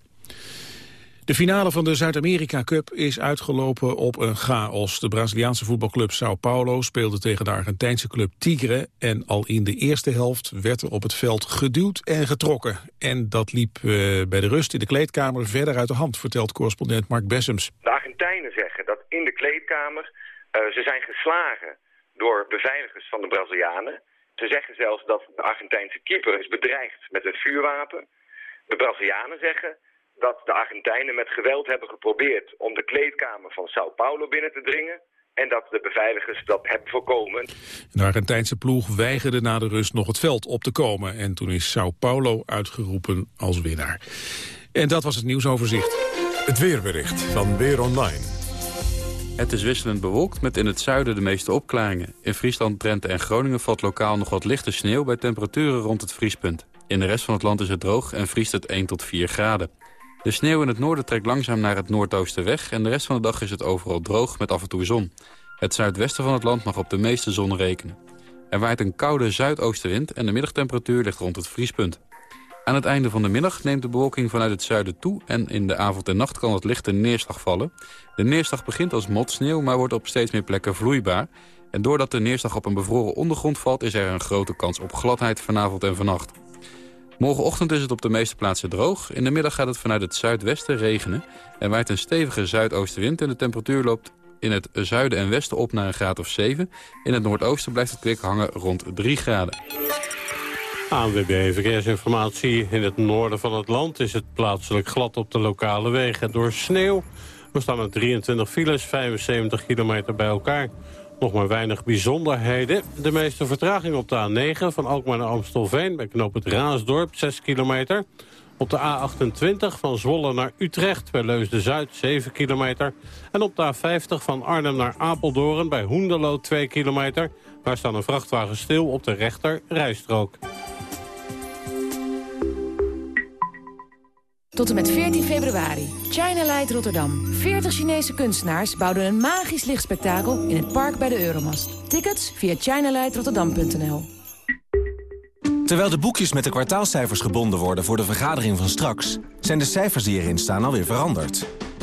De finale van de Zuid-Amerika Cup is uitgelopen op een chaos. De Braziliaanse voetbalclub Sao Paulo speelde tegen de Argentijnse club Tigre... en al in de eerste helft werd er op het veld geduwd en getrokken. En dat liep uh, bij de rust in de kleedkamer verder uit de hand... vertelt correspondent Mark Bessems. De Argentijnen zeggen dat in de kleedkamer uh, ze zijn geslagen door beveiligers van de Brazilianen. Ze zeggen zelfs dat de Argentijnse keeper is bedreigd met een vuurwapen. De Brazilianen zeggen dat de Argentijnen met geweld hebben geprobeerd om de kleedkamer van Sao Paulo binnen te dringen en dat de beveiligers dat hebben voorkomen. De Argentijnse ploeg weigerde na de rust nog het veld op te komen en toen is Sao Paulo uitgeroepen als winnaar. En dat was het nieuwsoverzicht. Het weerbericht van Weer Online. Het is wisselend bewolkt met in het zuiden de meeste opklaringen. In Friesland, Drenthe en Groningen valt lokaal nog wat lichte sneeuw... bij temperaturen rond het vriespunt. In de rest van het land is het droog en vriest het 1 tot 4 graden. De sneeuw in het noorden trekt langzaam naar het noordoosten weg... en de rest van de dag is het overal droog met af en toe zon. Het zuidwesten van het land mag op de meeste zon rekenen. Er waait een koude zuidoostenwind en de middagtemperatuur ligt rond het vriespunt. Aan het einde van de middag neemt de bewolking vanuit het zuiden toe... en in de avond en nacht kan het lichte neerslag vallen. De neerslag begint als motsneeuw, maar wordt op steeds meer plekken vloeibaar. En doordat de neerslag op een bevroren ondergrond valt... is er een grote kans op gladheid vanavond en vannacht. Morgenochtend is het op de meeste plaatsen droog. In de middag gaat het vanuit het zuidwesten regenen. Er waait een stevige zuidoostenwind en de temperatuur loopt in het zuiden en westen op naar een graad of 7. In het noordoosten blijft het kwik hangen rond 3 graden. ANWB Verkeersinformatie. In het noorden van het land is het plaatselijk glad op de lokale wegen. Door sneeuw we staan met 23 files, 75 kilometer bij elkaar. Nog maar weinig bijzonderheden. De meeste vertraging op de A9 van Alkmaar naar Amstelveen... bij knoop het Raasdorp, 6 kilometer. Op de A28 van Zwolle naar Utrecht bij Leusden-Zuid, 7 kilometer. En op de A50 van Arnhem naar Apeldoorn bij Hoenderloo, 2 kilometer. Daar staan een vrachtwagen stil op de rechter rijstrook. Tot en met 14 februari. China Light Rotterdam. 40 Chinese kunstenaars bouwden een magisch lichtspektakel in het park bij de Euromast. Tickets via chinalightrotterdam.nl Terwijl de boekjes met de kwartaalcijfers gebonden worden voor de vergadering van straks... zijn de cijfers die erin staan alweer veranderd.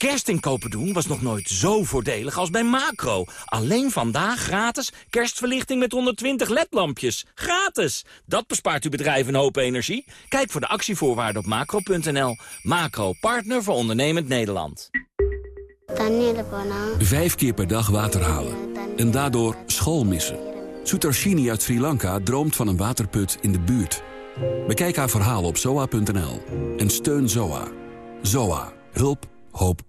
Kerstinkopen doen was nog nooit zo voordelig als bij Macro. Alleen vandaag gratis kerstverlichting met 120 ledlampjes. Gratis! Dat bespaart uw bedrijf een hoop energie. Kijk voor de actievoorwaarden op macro.nl. Macro, partner voor ondernemend Nederland. Vijf keer per dag water halen. En daardoor school missen. Sutarshini uit Sri Lanka droomt van een waterput in de buurt. Bekijk haar verhaal op zoa.nl. En steun Zoa. Zoa. Hulp. Hoop.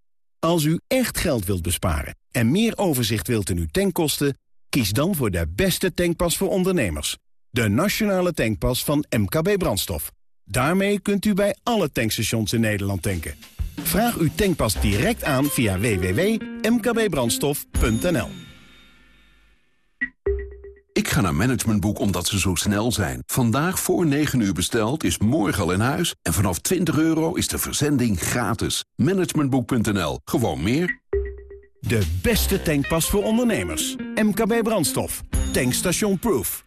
Als u echt geld wilt besparen en meer overzicht wilt in uw tankkosten... kies dan voor de beste tankpas voor ondernemers. De nationale tankpas van MKB Brandstof. Daarmee kunt u bij alle tankstations in Nederland tanken. Vraag uw tankpas direct aan via www.mkbbrandstof.nl. Ik ga naar Managementboek omdat ze zo snel zijn. Vandaag voor 9 uur besteld is morgen al in huis. En vanaf 20 euro is de verzending gratis. Managementboek.nl. Gewoon meer. De beste tankpas voor ondernemers. MKB Brandstof. Tankstation Proof.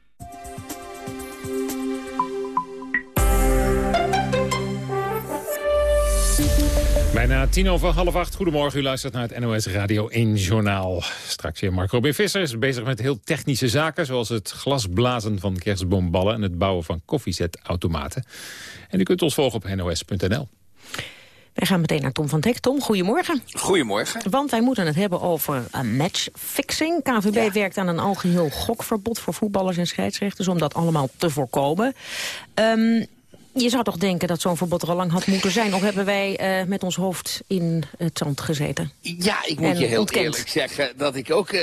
Bijna tien over half acht. Goedemorgen, u luistert naar het NOS Radio 1 Journaal. Straks weer Marco B. Visser is bezig met heel technische zaken... zoals het glasblazen van kerstboomballen... en het bouwen van koffiezetautomaten. En u kunt ons volgen op nos.nl. Wij gaan meteen naar Tom van Dek. Tom, goedemorgen. Goedemorgen. Want wij moeten het hebben over een matchfixing. KVB werkt aan een algeheel gokverbod voor voetballers en scheidsrechters... om dat allemaal te voorkomen. Um, je zou toch denken dat zo'n verbod er al lang had moeten zijn? Of hebben wij uh, met ons hoofd in het zand gezeten? Ja, ik moet je heel eerlijk zeggen dat ik ook uh,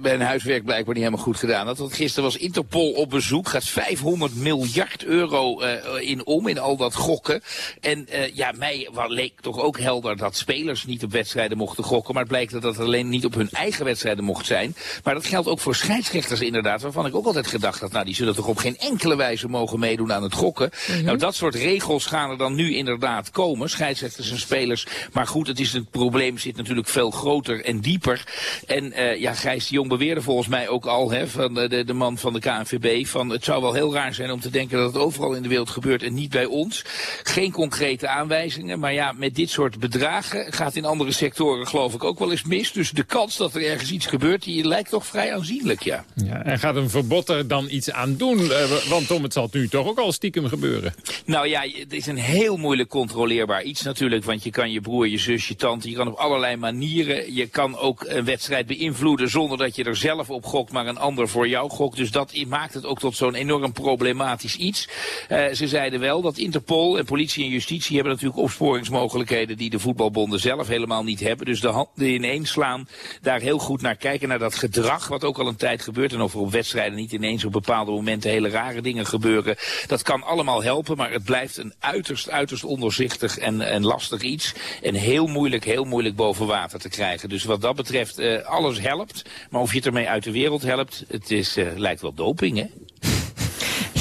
mijn huiswerk blijkbaar niet helemaal goed gedaan had. Want gisteren was Interpol op bezoek, gaat 500 miljard euro in om, in al dat gokken. En ja, mij leek toch ook helder dat spelers niet op wedstrijden mochten gokken. Maar het blijkt dat dat alleen niet op hun eigen wedstrijden mocht zijn. Maar dat geldt ook voor scheidsrechters inderdaad, waarvan ik ook altijd gedacht had, nou die zullen toch op geen enkele wijze mogen meedoen aan het gokken. Mm nou, dat soort regels gaan er dan nu inderdaad komen. Scheidsrechters en spelers. Maar goed, het, is, het probleem zit natuurlijk veel groter en dieper. En uh, ja, Gijs de Jong beweerde volgens mij ook al, hè, van de, de man van de KNVB, van het zou wel heel raar zijn om te denken dat het overal in de wereld gebeurt en niet bij ons. Geen concrete aanwijzingen, maar ja, met dit soort bedragen gaat in andere sectoren geloof ik ook wel eens mis. Dus de kans dat er ergens iets gebeurt, die lijkt toch vrij aanzienlijk, ja. ja en gaat een verbod er dan iets aan doen? Uh, want Tom, het zal nu toch ook al stiekem gebeuren. Nou ja, het is een heel moeilijk controleerbaar iets natuurlijk. Want je kan je broer, je zus, je tante, je kan op allerlei manieren. Je kan ook een wedstrijd beïnvloeden zonder dat je er zelf op gokt, maar een ander voor jou gokt. Dus dat maakt het ook tot zo'n enorm problematisch iets. Uh, ze zeiden wel dat Interpol en politie en justitie hebben natuurlijk opsporingsmogelijkheden die de voetbalbonden zelf helemaal niet hebben. Dus de handen ineens slaan, daar heel goed naar kijken, naar dat gedrag wat ook al een tijd gebeurt. En of er op wedstrijden niet ineens op bepaalde momenten hele rare dingen gebeuren. Dat kan allemaal helpen, maar het blijft een uiterst, uiterst onderzichtig en, en lastig iets. En heel moeilijk, heel moeilijk boven water te krijgen. Dus wat dat betreft, uh, alles helpt. Maar of je het ermee uit de wereld helpt, het is, uh, lijkt wel doping, hè?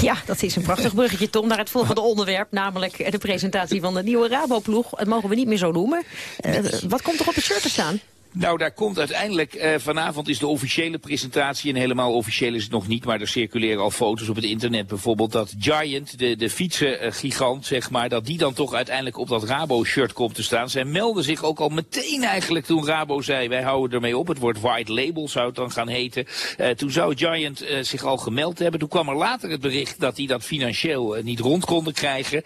Ja, dat is een prachtig bruggetje, Tom, naar het volgende onderwerp. Namelijk de presentatie van de nieuwe Rabo-ploeg. Dat mogen we niet meer zo noemen. Uh, wat komt er op het shirt te staan? Nou, daar komt uiteindelijk, uh, vanavond is de officiële presentatie en helemaal officieel is het nog niet, maar er circuleren al foto's op het internet bijvoorbeeld dat Giant, de, de fietsengigant, zeg maar, dat die dan toch uiteindelijk op dat Rabo-shirt komt te staan. Zij melden zich ook al meteen eigenlijk toen Rabo zei, wij houden ermee op, het wordt white label zou het dan gaan heten. Uh, toen zou Giant uh, zich al gemeld hebben. Toen kwam er later het bericht dat hij dat financieel niet rond konden krijgen.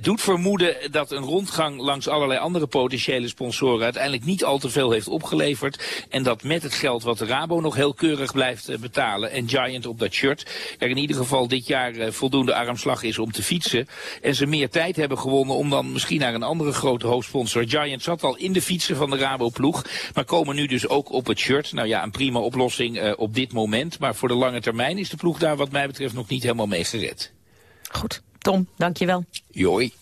doet vermoeden dat een rondgang langs allerlei andere potentiële sponsoren uiteindelijk niet al te veel heeft opgegeven opgeleverd. En dat met het geld wat de Rabo nog heel keurig blijft uh, betalen. En Giant op dat shirt. Er in ieder geval dit jaar uh, voldoende armslag is om te fietsen. En ze meer tijd hebben gewonnen om dan misschien naar een andere grote hoofdsponsor. Giant zat al in de fietsen van de Rabo-ploeg. Maar komen nu dus ook op het shirt. Nou ja, een prima oplossing uh, op dit moment. Maar voor de lange termijn is de ploeg daar wat mij betreft nog niet helemaal mee gered. Goed. Tom, dankjewel. Joi.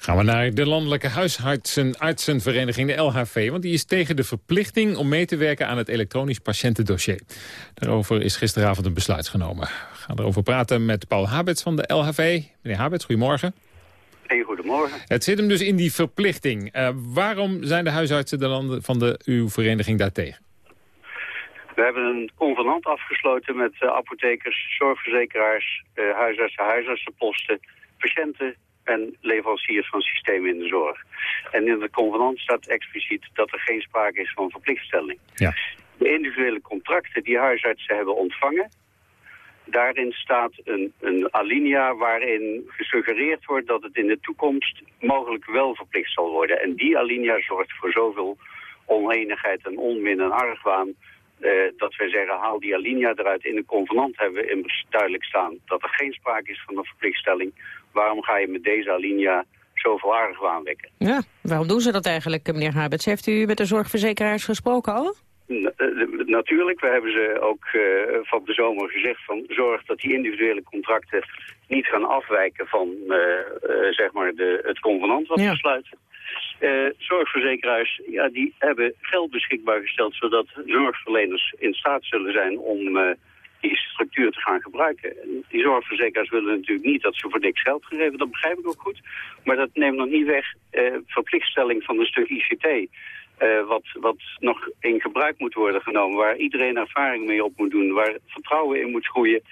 Gaan we naar de Landelijke Huisartsenvereniging, de LHV. Want die is tegen de verplichting om mee te werken aan het elektronisch patiëntendossier. Daarover is gisteravond een besluit genomen. We gaan erover praten met Paul Habets van de LHV. Meneer Habets, goedemorgen. Hey, goedemorgen. Het zit hem dus in die verplichting. Uh, waarom zijn de huisartsen de landen van de, uw vereniging daartegen? We hebben een convenant afgesloten met uh, apothekers, zorgverzekeraars, uh, huisartsen, huisartsenposten, patiënten en leveranciers van systemen in de zorg. En in het convenant staat expliciet dat er geen sprake is van verplichtstelling. Ja. De individuele contracten die huisartsen hebben ontvangen, daarin staat een, een alinea waarin gesuggereerd wordt dat het in de toekomst mogelijk wel verplicht zal worden. En die alinea zorgt voor zoveel oneenigheid en onmin en argwaan uh, dat wij zeggen, haal die alinea eruit. In de convenant hebben we immers duidelijk staan dat er geen sprake is van een verplichtstelling. Waarom ga je met deze alinea zoveel argwaan wekken? Ja, waarom doen ze dat eigenlijk, meneer Habets? Heeft u met de zorgverzekeraars gesproken al? N natuurlijk, we hebben ze ook uh, van de zomer gezegd van zorg dat die individuele contracten niet gaan afwijken van uh, uh, zeg maar de, het convenant wat ja. we sluiten. Uh, zorgverzekeraars ja, die hebben geld beschikbaar gesteld... zodat zorgverleners in staat zullen zijn om die structuur te gaan gebruiken. En die zorgverzekeraars willen natuurlijk niet dat ze voor niks geld geven. Dat begrijp ik ook goed. Maar dat neemt nog niet weg uh, verplichtstelling van een stuk ICT... wat, wat nog in gebruik moet worden genomen, waar iedereen ervaring mee op moet doen, waar vertrouwen in moet groeien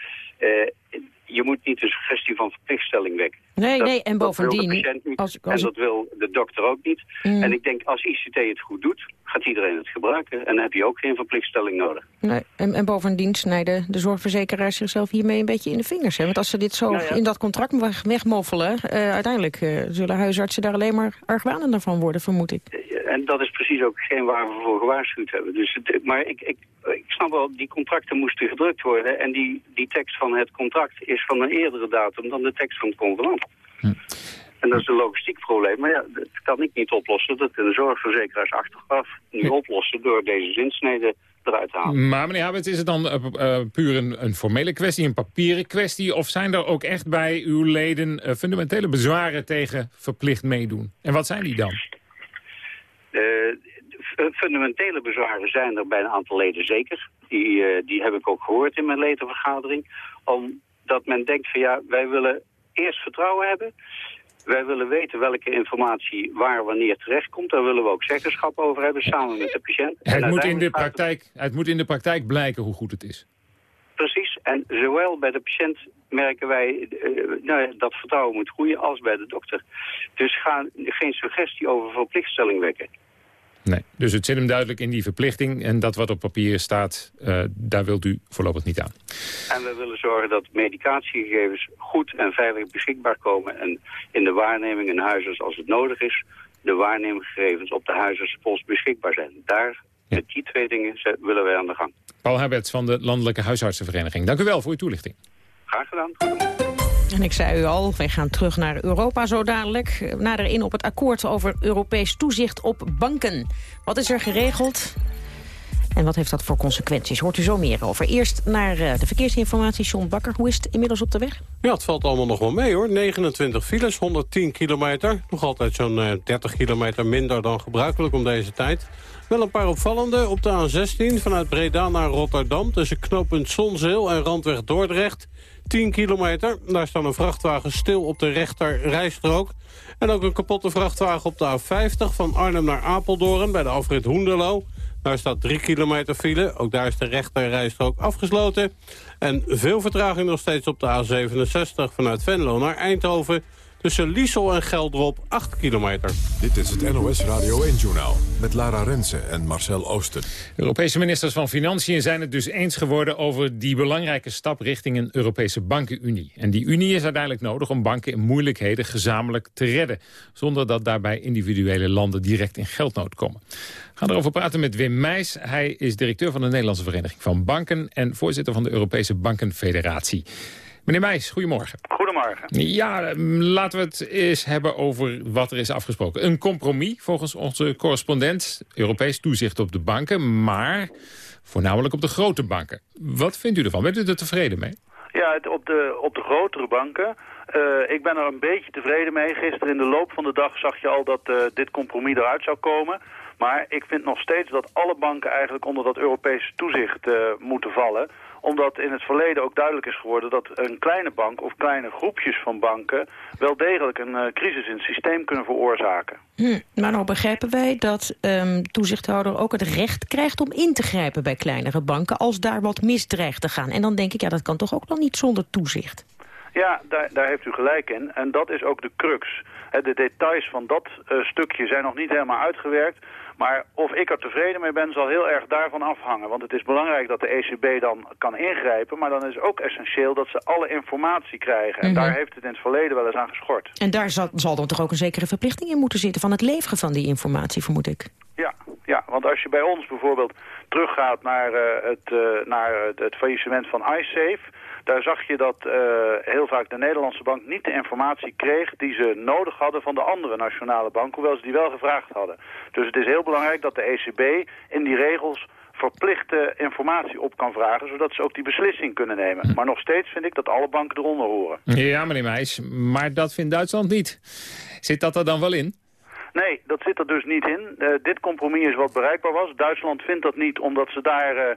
je moet niet een suggestie van verplichtstelling wekken. Nee, Dat- nee, en dat wil bovendien... niet, als, als, en dat wil de dokter ook niet. Mm. En ik denk, als ICT het goed doet, gaat iedereen het gebruiken. En dan heb je ook geen verplichtstelling nodig. nee, en, en bovendien snijden de zorgverzekeraars zichzelf hiermee een beetje in de vingers. Hè? Want als ze dit zo ja. in dat contract weg- wegmoffelen... eh, uiteindelijk eh, zullen huisartsen daar alleen maar argwanender van worden, vermoed ik. En dat is precies ook geen waar we voor gewaarschuwd hebben. Dus het, maar ik, ik, ik snap wel, die contracten moesten gedrukt worden. En die, die tekst van het contract is van een eerdere datum dan de tekst van het convenant. En dat is een logistiek probleem. Maar ja, dat kan ik niet oplossen. Dat kunnen zorgverzekeraars achteraf niet oplossen door deze zinsnede eruit te halen. Maar meneer Habert, is het dan eh, eh, puur een, een formele kwestie, een papieren kwestie... of zijn er ook echt bij uw leden eh, fundamentele bezwaren tegen verplicht meedoen? En wat zijn die dan? Fundamentele bezwaren zijn er bij een aantal leden zeker. Die, die heb ik ook gehoord in mijn ledenvergadering. Omdat men denkt van ja, wij willen eerst vertrouwen hebben. Wij willen weten welke informatie waar wanneer terechtkomt. Daar willen we ook zeggenschap over hebben samen met de patiënt. En Het moet, in de het- praktijk, het moet in de praktijk blijken hoe goed het is. Precies. En zowel bij de patiënt merken wij eh, nou ja, dat vertrouwen moet groeien als bij de dokter. Dus ga geen suggestie over verplichtstelling wekken. Nee. Dus het zit hem duidelijk in die verplichting. En dat wat op papier staat, eh, daar wilt u voorlopig niet aan. En we willen zorgen dat medicatiegegevens goed en veilig beschikbaar komen. En in de waarneming in huisarts als het nodig is, de waarnemingsgegevens op de huisartsenpost beschikbaar zijn. Daar, met die twee dingen, willen wij aan de gang. Paul Herberts van de Landelijke Huisartsenvereniging. Dank u wel voor uw toelichting. Graag gedaan. En ik zei u al, wij gaan terug naar Europa zo dadelijk. Nader in op het akkoord over Europees toezicht op banken. Wat is er geregeld? En wat heeft dat voor consequenties? Hoort u zo meer over. Eerst naar eh, de verkeersinformatie. John Bakker, hoe is het inmiddels op de weg? Ja, het valt allemaal nog wel mee hoor. 29 files, 110 kilometer. Nog altijd zo'n eh, 30 kilometer minder dan gebruikelijk om deze tijd. Wel een paar opvallende. Op de A16 vanuit Breda naar Rotterdam... tussen knooppunt Zonzeel en Randweg Dordrecht. 10 kilometer. Daar staat een vrachtwagen stil op de rechter rijstrook. En ook een kapotte vrachtwagen op de A50 van Arnhem naar Apeldoorn... bij de afrit Hoenderlo. Daar staat 3 kilometer file. Ook daar is de rechter rijstrook afgesloten. En veel vertraging nog steeds op de A67 vanuit Venlo naar Eindhoven... tussen Liesel en Geldrop 8 kilometer. Dit is het NOS Radio 1-journaal met Lara Rensen en Marcel Oosten. Europese ministers van Financiën zijn het dus eens geworden over die belangrijke stap richting een Europese bankenunie. En die unie is uiteindelijk nodig om banken in moeilijkheden gezamenlijk te redden. Zonder dat daarbij individuele landen direct in geldnood komen. We gaan erover praten met Wim Meijs. Hij is directeur van de Nederlandse Vereniging van Banken en voorzitter van de Europese Bankenfederatie. Meneer Meijs, goedemorgen. Goedemorgen. Ja, mm, laten we het eens hebben over wat er is afgesproken. Een compromis, volgens onze correspondent. Europees toezicht op de banken, maar voornamelijk op de grote banken. Wat vindt u ervan? Bent u er tevreden mee? Ja, het, op, de, op de grotere banken. eh, ik ben er een beetje tevreden mee. Gisteren in de loop van de dag zag je al dat eh, dit compromis eruit zou komen. Maar ik vind nog steeds dat alle banken eigenlijk onder dat Europese toezicht eh, moeten vallen. Omdat in het verleden ook duidelijk is geworden dat een kleine bank of kleine groepjes van banken wel degelijk een eh, crisis in het systeem kunnen veroorzaken. Hm, maar nou begrijpen wij dat ehm, toezichthouder ook het recht krijgt om in te grijpen bij kleinere banken als daar wat mis dreigt te gaan. En dan denk ik, ja, dat kan toch ook nog niet zonder toezicht? Ja, daar, daar heeft u gelijk in. En dat is ook de crux. De details van dat eh, stukje zijn nog niet helemaal uitgewerkt. Maar of ik er tevreden mee ben, zal heel erg daarvan afhangen. Want het is belangrijk dat de ECB dan kan ingrijpen. Maar dan is het ook essentieel dat ze alle informatie krijgen. En Mhm. daar heeft het in het verleden wel eens aan geschort. En daar zal, zal dan toch ook een zekere verplichting in moeten zitten van het leveren van die informatie, vermoed ik. Ja, ja, want als je bij ons bijvoorbeeld teruggaat naar, eh, het, eh, naar het faillissement van iSafe... daar zag je dat eh, heel vaak de Nederlandse bank niet de informatie kreeg... die ze nodig hadden van de andere nationale bank, hoewel ze die wel gevraagd hadden. Dus het is heel belangrijk dat de ECB in die regels verplichte informatie op kan vragen... zodat ze ook die beslissing kunnen nemen. Maar nog steeds vind ik dat alle banken eronder horen. Ja, meneer Meijs, maar dat vindt Duitsland niet. Zit dat er dan wel in? Nee, dat zit er dus niet in. Eh, dit compromis is wat bereikbaar was. Duitsland vindt dat niet omdat ze daar eh,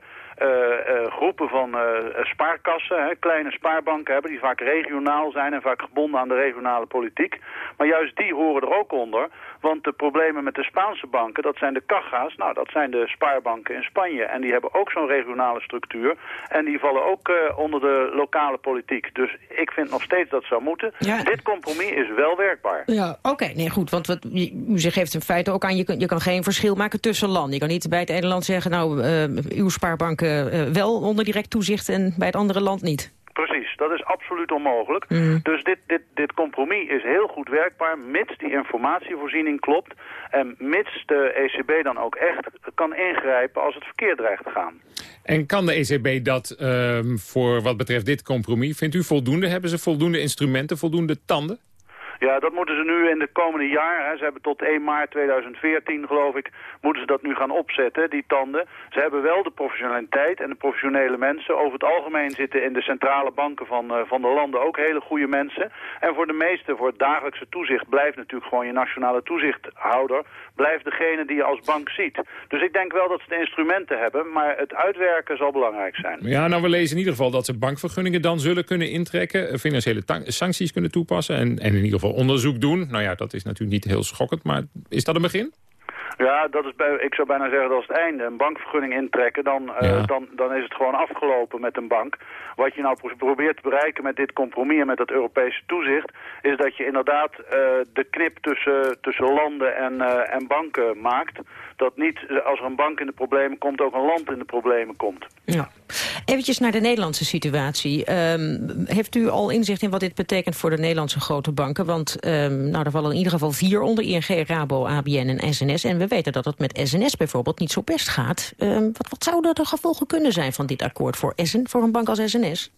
groepen van spaarkassen, hè, kleine spaarbanken hebben die vaak regionaal zijn en vaak gebonden aan de regionale politiek. Maar juist die horen er ook onder, want de problemen met de Spaanse banken, dat zijn de cajas, nou dat zijn de spaarbanken in Spanje en die hebben ook zo'n regionale structuur en die vallen ook onder de lokale politiek. Dus ik vind nog steeds dat zou moeten. Dit compromis is wel werkbaar. Ja, oké, nee goed, want wat, u geeft in feite ook aan, je kan, je kan geen verschil maken tussen landen. Je kan niet bij het ene land zeggen, nou, uh, uw spaarbanken wel onder direct toezicht en bij het andere land niet. Precies, dat is absoluut onmogelijk. Mm. Dus dit, dit, dit compromis is heel goed werkbaar, mits die informatievoorziening klopt... en mits de ECB dan ook echt kan ingrijpen als het verkeerd dreigt te gaan. En kan de ECB dat uh, voor wat betreft dit compromis, vindt u voldoende? Hebben ze voldoende instrumenten, voldoende tanden? Ja, dat moeten ze nu in de komende jaar, hè, ze hebben tot 1 maart 2014 geloof ik, moeten ze dat nu gaan opzetten, die tanden. Ze hebben wel de professionaliteit en de professionele mensen. Over het algemeen zitten in de centrale banken van, uh, van de landen ook hele goede mensen. En voor de meeste, voor het dagelijkse toezicht, blijft natuurlijk gewoon je nationale toezichthouder, blijft degene die je als bank ziet. Dus ik denk wel dat ze de instrumenten hebben, maar het uitwerken zal belangrijk zijn. Ja, nou we lezen in ieder geval dat ze bankvergunningen dan zullen kunnen intrekken, financiële sancties kunnen toepassen en, en in ieder geval onderzoek doen. Nou ja, dat is natuurlijk niet heel schokkend, maar is dat een begin? Ja, dat is bij, ik zou bijna zeggen dat is het einde. Een bankvergunning intrekken, dan, uh, dan, dan is het gewoon afgelopen met een bank. Wat je nou probeert te bereiken met dit compromis en met dat Europese toezicht... is dat je inderdaad uh, de knip tussen, tussen landen en, uh, en banken maakt. Dat niet als er een bank in de problemen komt, ook een land in de problemen komt. Ja. Eventjes naar de Nederlandse situatie. Um, heeft u al inzicht in wat dit betekent voor de Nederlandse grote banken? Want um, nou, er vallen in ieder geval vier onder ING, Rabo, ABN en SNS. En we weten dat het met SNS bijvoorbeeld niet zo best gaat. Um, wat, wat zouden de gevolgen kunnen zijn van dit akkoord voor, SN, voor een bank als SNS?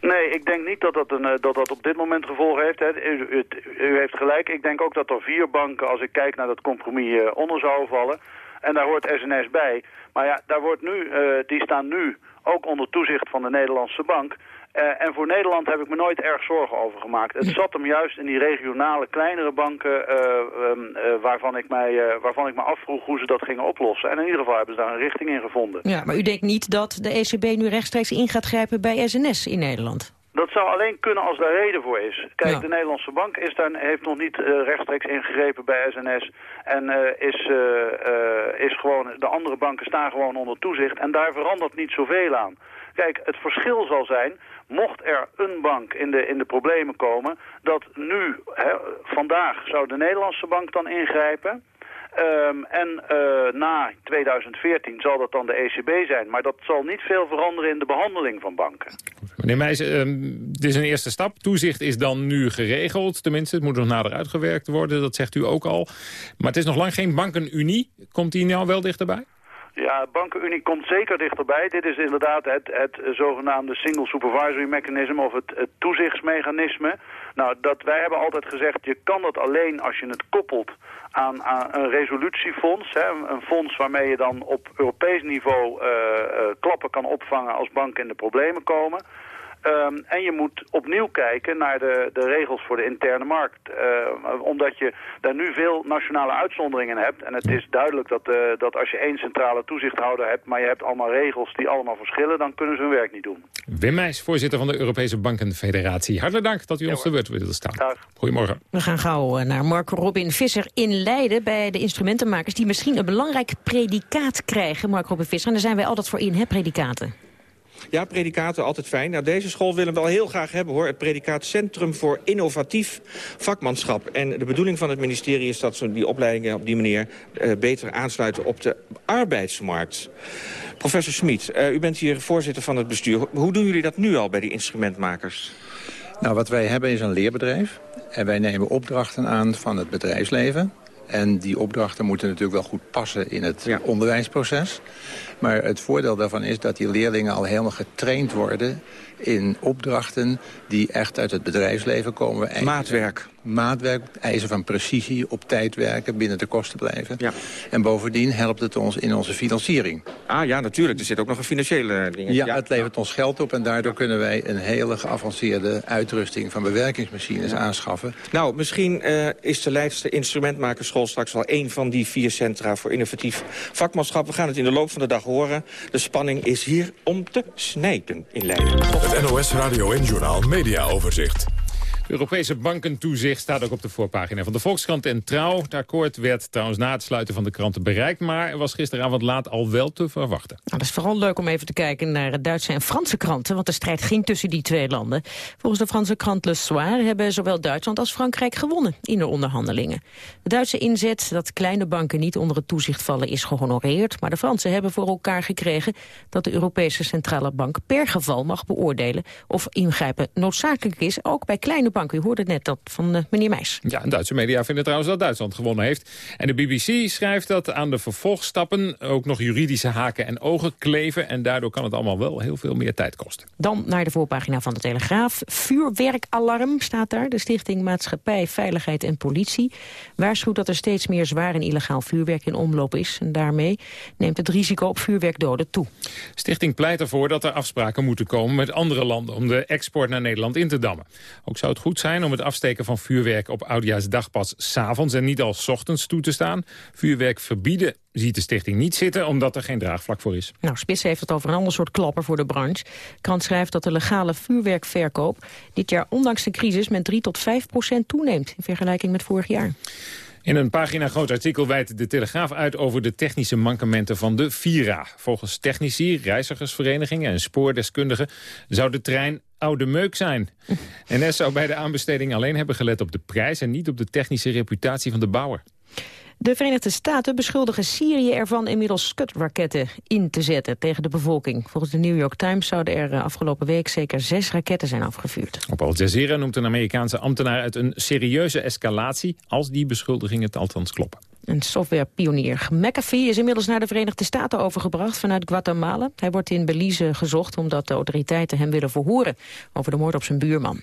Nee, ik denk niet dat dat, een, dat, dat op dit moment gevolgen heeft. Hè. U, u, u, heeft gelijk. Ik denk ook dat er vier banken, als ik kijk naar dat compromis, uh, onder zouden vallen. En daar hoort SNS bij. Maar ja, daar wordt nu, uh, die staan nu ook onder toezicht van de Nederlandse bank. Uh, en voor Nederland heb ik me nooit erg zorgen over gemaakt. Het zat hem juist in die regionale, kleinere banken... Uh, um, uh, waarvan, ik mij, waarvan ik me afvroeg hoe ze dat gingen oplossen. En in ieder geval hebben ze daar een richting in gevonden. Ja, maar u denkt niet dat de ECB nu rechtstreeks in gaat grijpen bij SNS in Nederland? Dat zou alleen kunnen als daar reden voor is. Kijk, ja. de Nederlandse bank is daar, heeft nog niet uh, rechtstreeks ingegrepen bij SNS. En uh, is, uh, is gewoon, de andere banken staan gewoon onder toezicht. En daar verandert niet zoveel aan. Kijk, het verschil zal zijn, mocht er een bank in de, in de problemen komen... dat nu, hè, vandaag, zou de Nederlandse bank dan ingrijpen... Um, en uh, na 2014 zal dat dan de ECB zijn. Maar dat zal niet veel veranderen in de behandeling van banken. Meneer Meijs, um, dit is een eerste stap. Toezicht is dan nu geregeld. Tenminste, het moet nog nader uitgewerkt worden. Dat zegt u ook al. Maar het is nog lang geen bankenunie. Komt die nou wel dichterbij? Ja, bankenunie komt zeker dichterbij. Dit is inderdaad het, het zogenaamde single supervisory mechanism of het, toezichtsmechanisme. Nou, dat, wij hebben altijd gezegd, je kan dat alleen als je het koppelt aan, een resolutiefonds. Hè, een fonds waarmee je dan op Europees niveau uh, uh, klappen kan opvangen als banken in de problemen komen. Um, en je moet opnieuw kijken naar de, de regels voor de interne markt. Uh, omdat je daar nu veel nationale uitzonderingen hebt. En het is duidelijk dat, uh, dat als je één centrale toezichthouder hebt... maar je hebt allemaal regels die allemaal verschillen... dan kunnen ze hun werk niet doen. Wim Meijs, voorzitter van de Europese Bankenfederatie. Hartelijk dank dat u ja, ons te woord wilde staan. Dag. Goedemorgen. We gaan gauw eh, naar Marco Robin Visser in Leiden... bij de instrumentenmakers die misschien een belangrijk predicaat krijgen. Marco Robin Visser, en daar zijn wij altijd voor in, hè, predicaten. Ja, predicaten, altijd fijn. Nou, deze school willen we wel heel graag hebben, hoor. Het predicaat Centrum voor Innovatief Vakmanschap. En de bedoeling van het ministerie is dat ze die opleidingen op die manier uh, beter aansluiten op de arbeidsmarkt. Professor Smit, uh, u bent hier voorzitter van het bestuur. Hoe doen jullie dat nu al bij die instrumentmakers? Nou, wat wij hebben is een leerbedrijf. En wij nemen opdrachten aan van het bedrijfsleven. En die opdrachten moeten natuurlijk wel goed passen in het ja. onderwijsproces. Maar het voordeel daarvan is dat die leerlingen al helemaal getraind worden... in opdrachten die echt uit het bedrijfsleven komen. Maatwerk. Maatwerk, eisen van precisie, op tijd werken, binnen de kosten blijven. Ja. En bovendien helpt het ons in onze financiering. Ah ja, natuurlijk. Er zit ook nog een financiële ding Ja, het levert ons geld op en daardoor kunnen wij een hele geavanceerde uitrusting van bewerkingsmachines aanschaffen. Nou, misschien uh, is de Leidse instrumentmakerschool straks wel een van die vier centra voor innovatief vakmanschap. We gaan het in de loop van de dag horen. De spanning is hier om te snijden in Leiden. Het NOS Radio en Journal Media Overzicht. Europese bankentoezicht staat ook op de voorpagina van de Volkskrant en Trouw. Het akkoord werd trouwens na het sluiten van de kranten bereikt... maar was gisteravond laat al wel te verwachten. Nou, dat is vooral leuk om even te kijken naar Duitse en Franse kranten... want de strijd ging tussen die twee landen. Volgens de Franse krant Le Soir hebben zowel Duitsland als Frankrijk gewonnen... in de onderhandelingen. De Duitse inzet dat kleine banken niet onder het toezicht vallen is gehonoreerd... maar de Fransen hebben voor elkaar gekregen... dat de Europese Centrale Bank per geval mag beoordelen... of ingrijpen noodzakelijk is, ook bij kleine u hoorde net dat van uh, meneer Meijs. Ja, Duitse media vinden trouwens dat Duitsland gewonnen heeft. En de BBC schrijft dat aan de vervolgstappen ook nog juridische haken en ogen kleven. En daardoor kan het allemaal wel heel veel meer tijd kosten. Dan naar de voorpagina van de Telegraaf. Vuurwerkalarm staat daar. De Stichting Maatschappij, Veiligheid en Politie waarschuwt dat er steeds meer zwaar en illegaal vuurwerk in omloop is. En daarmee neemt het risico op vuurwerkdoden toe. Stichting pleit ervoor dat er afspraken moeten komen met andere landen om de export naar Nederland in te dammen. Ook zou het goed zijn om het afsteken van vuurwerk op Oudjaarsdag pas s'avonds en niet al s ochtends toe te staan. Vuurwerk verbieden ziet de stichting niet zitten, omdat er geen draagvlak voor is. Nou, Spits heeft het over een ander soort klapper voor de branche. Krant schrijft dat de legale vuurwerkverkoop dit jaar ondanks de crisis met 3 tot 5 procent toeneemt in vergelijking met vorig jaar. In een pagina groot artikel wijt de Telegraaf uit over de technische mankementen van de Vira. Volgens technici, reizigersverenigingen en spoordeskundigen zou de trein oude meuk zijn. NS zou bij de aanbesteding alleen hebben gelet op de prijs... en niet op de technische reputatie van de bouwer. De Verenigde Staten beschuldigen Syrië ervan inmiddels skutraketten in te zetten tegen de bevolking. Volgens de New York Times zouden er eh, afgelopen week zeker zes raketten zijn afgevuurd. Op Al Jazeera noemt een Amerikaanse ambtenaar het een serieuze escalatie, als die beschuldigingen het althans kloppen. Een softwarepionier McAfee is inmiddels naar de Verenigde Staten overgebracht vanuit Guatemala. Hij wordt in Belize gezocht omdat de autoriteiten hem willen verhoren over de moord op zijn buurman.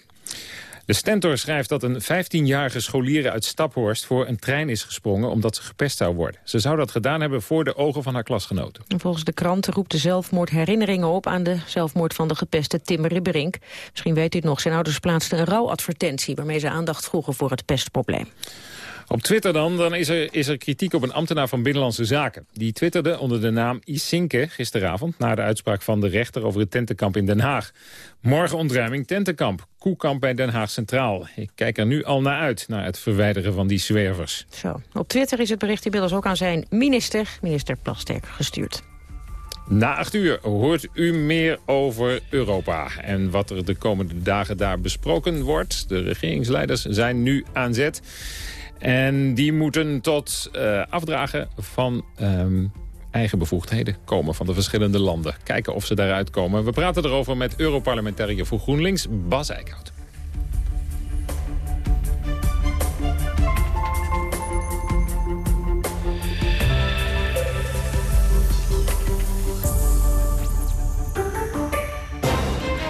De Stentor schrijft dat een 15-jarige scholier uit Staphorst voor een trein is gesprongen omdat ze gepest zou worden. Ze zou dat gedaan hebben voor de ogen van haar klasgenoten. volgens de krant roept de zelfmoord herinneringen op aan de zelfmoord van de gepeste Tim Ribberink. Misschien weet u het nog, zijn ouders plaatsten een rouwadvertentie waarmee ze aandacht vroegen voor het pestprobleem. Op Twitter dan, dan is, er, is er kritiek op een ambtenaar van Binnenlandse Zaken. Die twitterde onder de naam Isinke gisteravond... na de uitspraak van de rechter over het tentenkamp in Den Haag. Morgen ontruiming tentenkamp, koekamp bij Den Haag Centraal. Ik kijk er nu al naar uit, naar het verwijderen van die zwervers. Zo. Op Twitter is het bericht inmiddels ook aan zijn minister, minister Plasterk, gestuurd. Na acht uur hoort u meer over Europa en wat er de komende dagen daar besproken wordt. De regeringsleiders zijn nu aan zet. En die moeten tot uh, afdragen van um, eigen bevoegdheden komen van de verschillende landen. Kijken of ze daaruit komen. We praten erover met Europarlementariër voor GroenLinks, Bas Eickhout.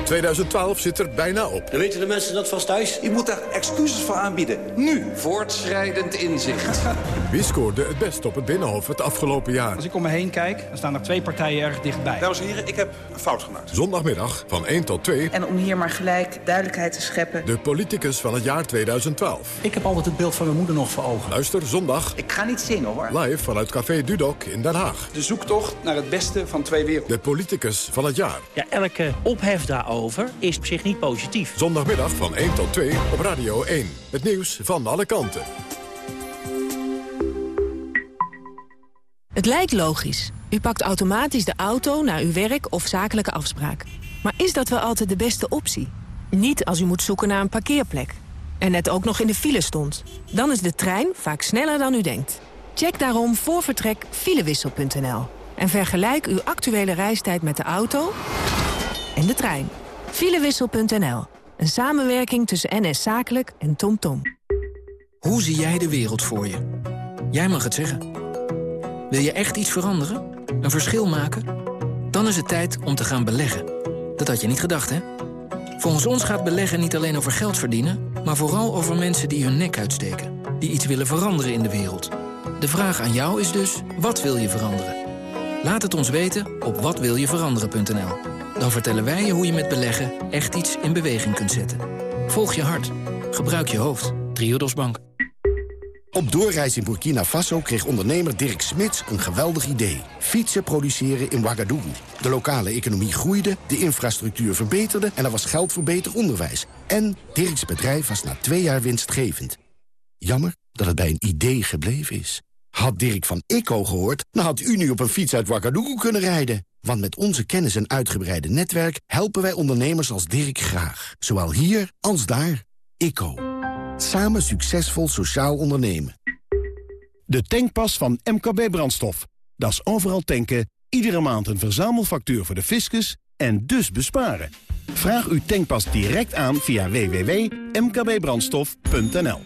2012 zit er bijna op. Dan weten de mensen dat vast thuis. Je moet daar excuses voor aanbieden. Nu. Voortschrijdend inzicht. Wie scoorde het best op het Binnenhof het afgelopen jaar? Als ik om me heen kijk, dan staan er twee partijen erg dichtbij. Dames en heren, ik heb een fout gemaakt. Zondagmiddag van 1 tot 2. En om hier maar gelijk duidelijkheid te scheppen. De politicus van het jaar 2012. Ik heb altijd het beeld van mijn moeder nog voor ogen. Luister zondag. Ik ga niet zingen hoor. Live vanuit Café Dudok in Den Haag. De zoektocht naar het beste van twee werelden. De politicus van het jaar. Ja, elke ophef daarover is op zich niet positief. Zondagmiddag van 1 tot 2 op Radio 1. Het nieuws van alle kanten. Het lijkt logisch. U pakt automatisch de auto naar uw werk of zakelijke afspraak. Maar is dat wel altijd de beste optie? Niet als u moet zoeken naar een parkeerplek. En net ook nog in de file stond. Dan is de trein vaak sneller dan u denkt. Check daarom voor vertrek filewissel.nl. En vergelijk uw actuele reistijd met de auto en de trein. Filewissel.nl. Een samenwerking tussen NS Zakelijk en TomTom. Tom. Hoe zie jij de wereld voor je? Jij mag het zeggen. Wil je echt iets veranderen? Een verschil maken? Dan is het tijd om te gaan beleggen. Dat had je niet gedacht, hè? Volgens ons gaat beleggen niet alleen over geld verdienen... maar vooral over mensen die hun nek uitsteken. Die iets willen veranderen in de wereld. De vraag aan jou is dus, wat wil je veranderen? Laat het ons weten op watwiljeveranderen.nl. Dan vertellen wij je hoe je met beleggen echt iets in beweging kunt zetten. Volg je hart. Gebruik je hoofd. Triodos Bank. Op doorreis in Burkina Faso kreeg ondernemer Dirk Smits een geweldig idee. Fietsen produceren in Ouagadougou. De lokale economie groeide, de infrastructuur verbeterde... en er was geld voor beter onderwijs. En Dirks bedrijf was na twee jaar winstgevend. Jammer dat het bij een idee gebleven is. Had Dirk van ICO gehoord, dan had u nu op een fiets uit Ouagadougou kunnen rijden. Want met onze kennis en uitgebreide netwerk helpen wij ondernemers als Dirk graag. Zowel hier als daar. ICO. Samen succesvol sociaal ondernemen. De tankpas van MKB Brandstof. Dat is overal tanken, iedere maand een verzamelfactuur voor de fiscus en dus besparen. Vraag uw tankpas direct aan via www.mkbbrandstof.nl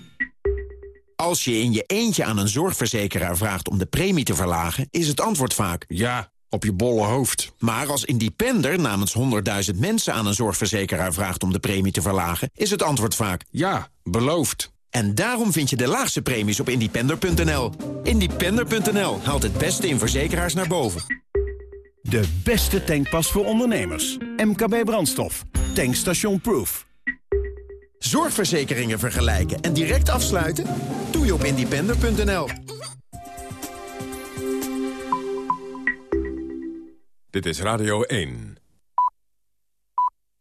Als je in je eentje aan een zorgverzekeraar vraagt om de premie te verlagen... is het antwoord vaak... Ja, op je bolle hoofd. Maar als independer namens 100.000 mensen aan een zorgverzekeraar vraagt om de premie te verlagen... is het antwoord vaak... Ja, beloofd. En daarom vind je de laagste premies op independer.nl. Independer.nl haalt het beste in verzekeraars naar boven. De beste tankpas voor ondernemers. MKB Brandstof. Tankstation Proof. Zorgverzekeringen vergelijken en direct afsluiten? Doe je op independer.nl. Dit is Radio 1.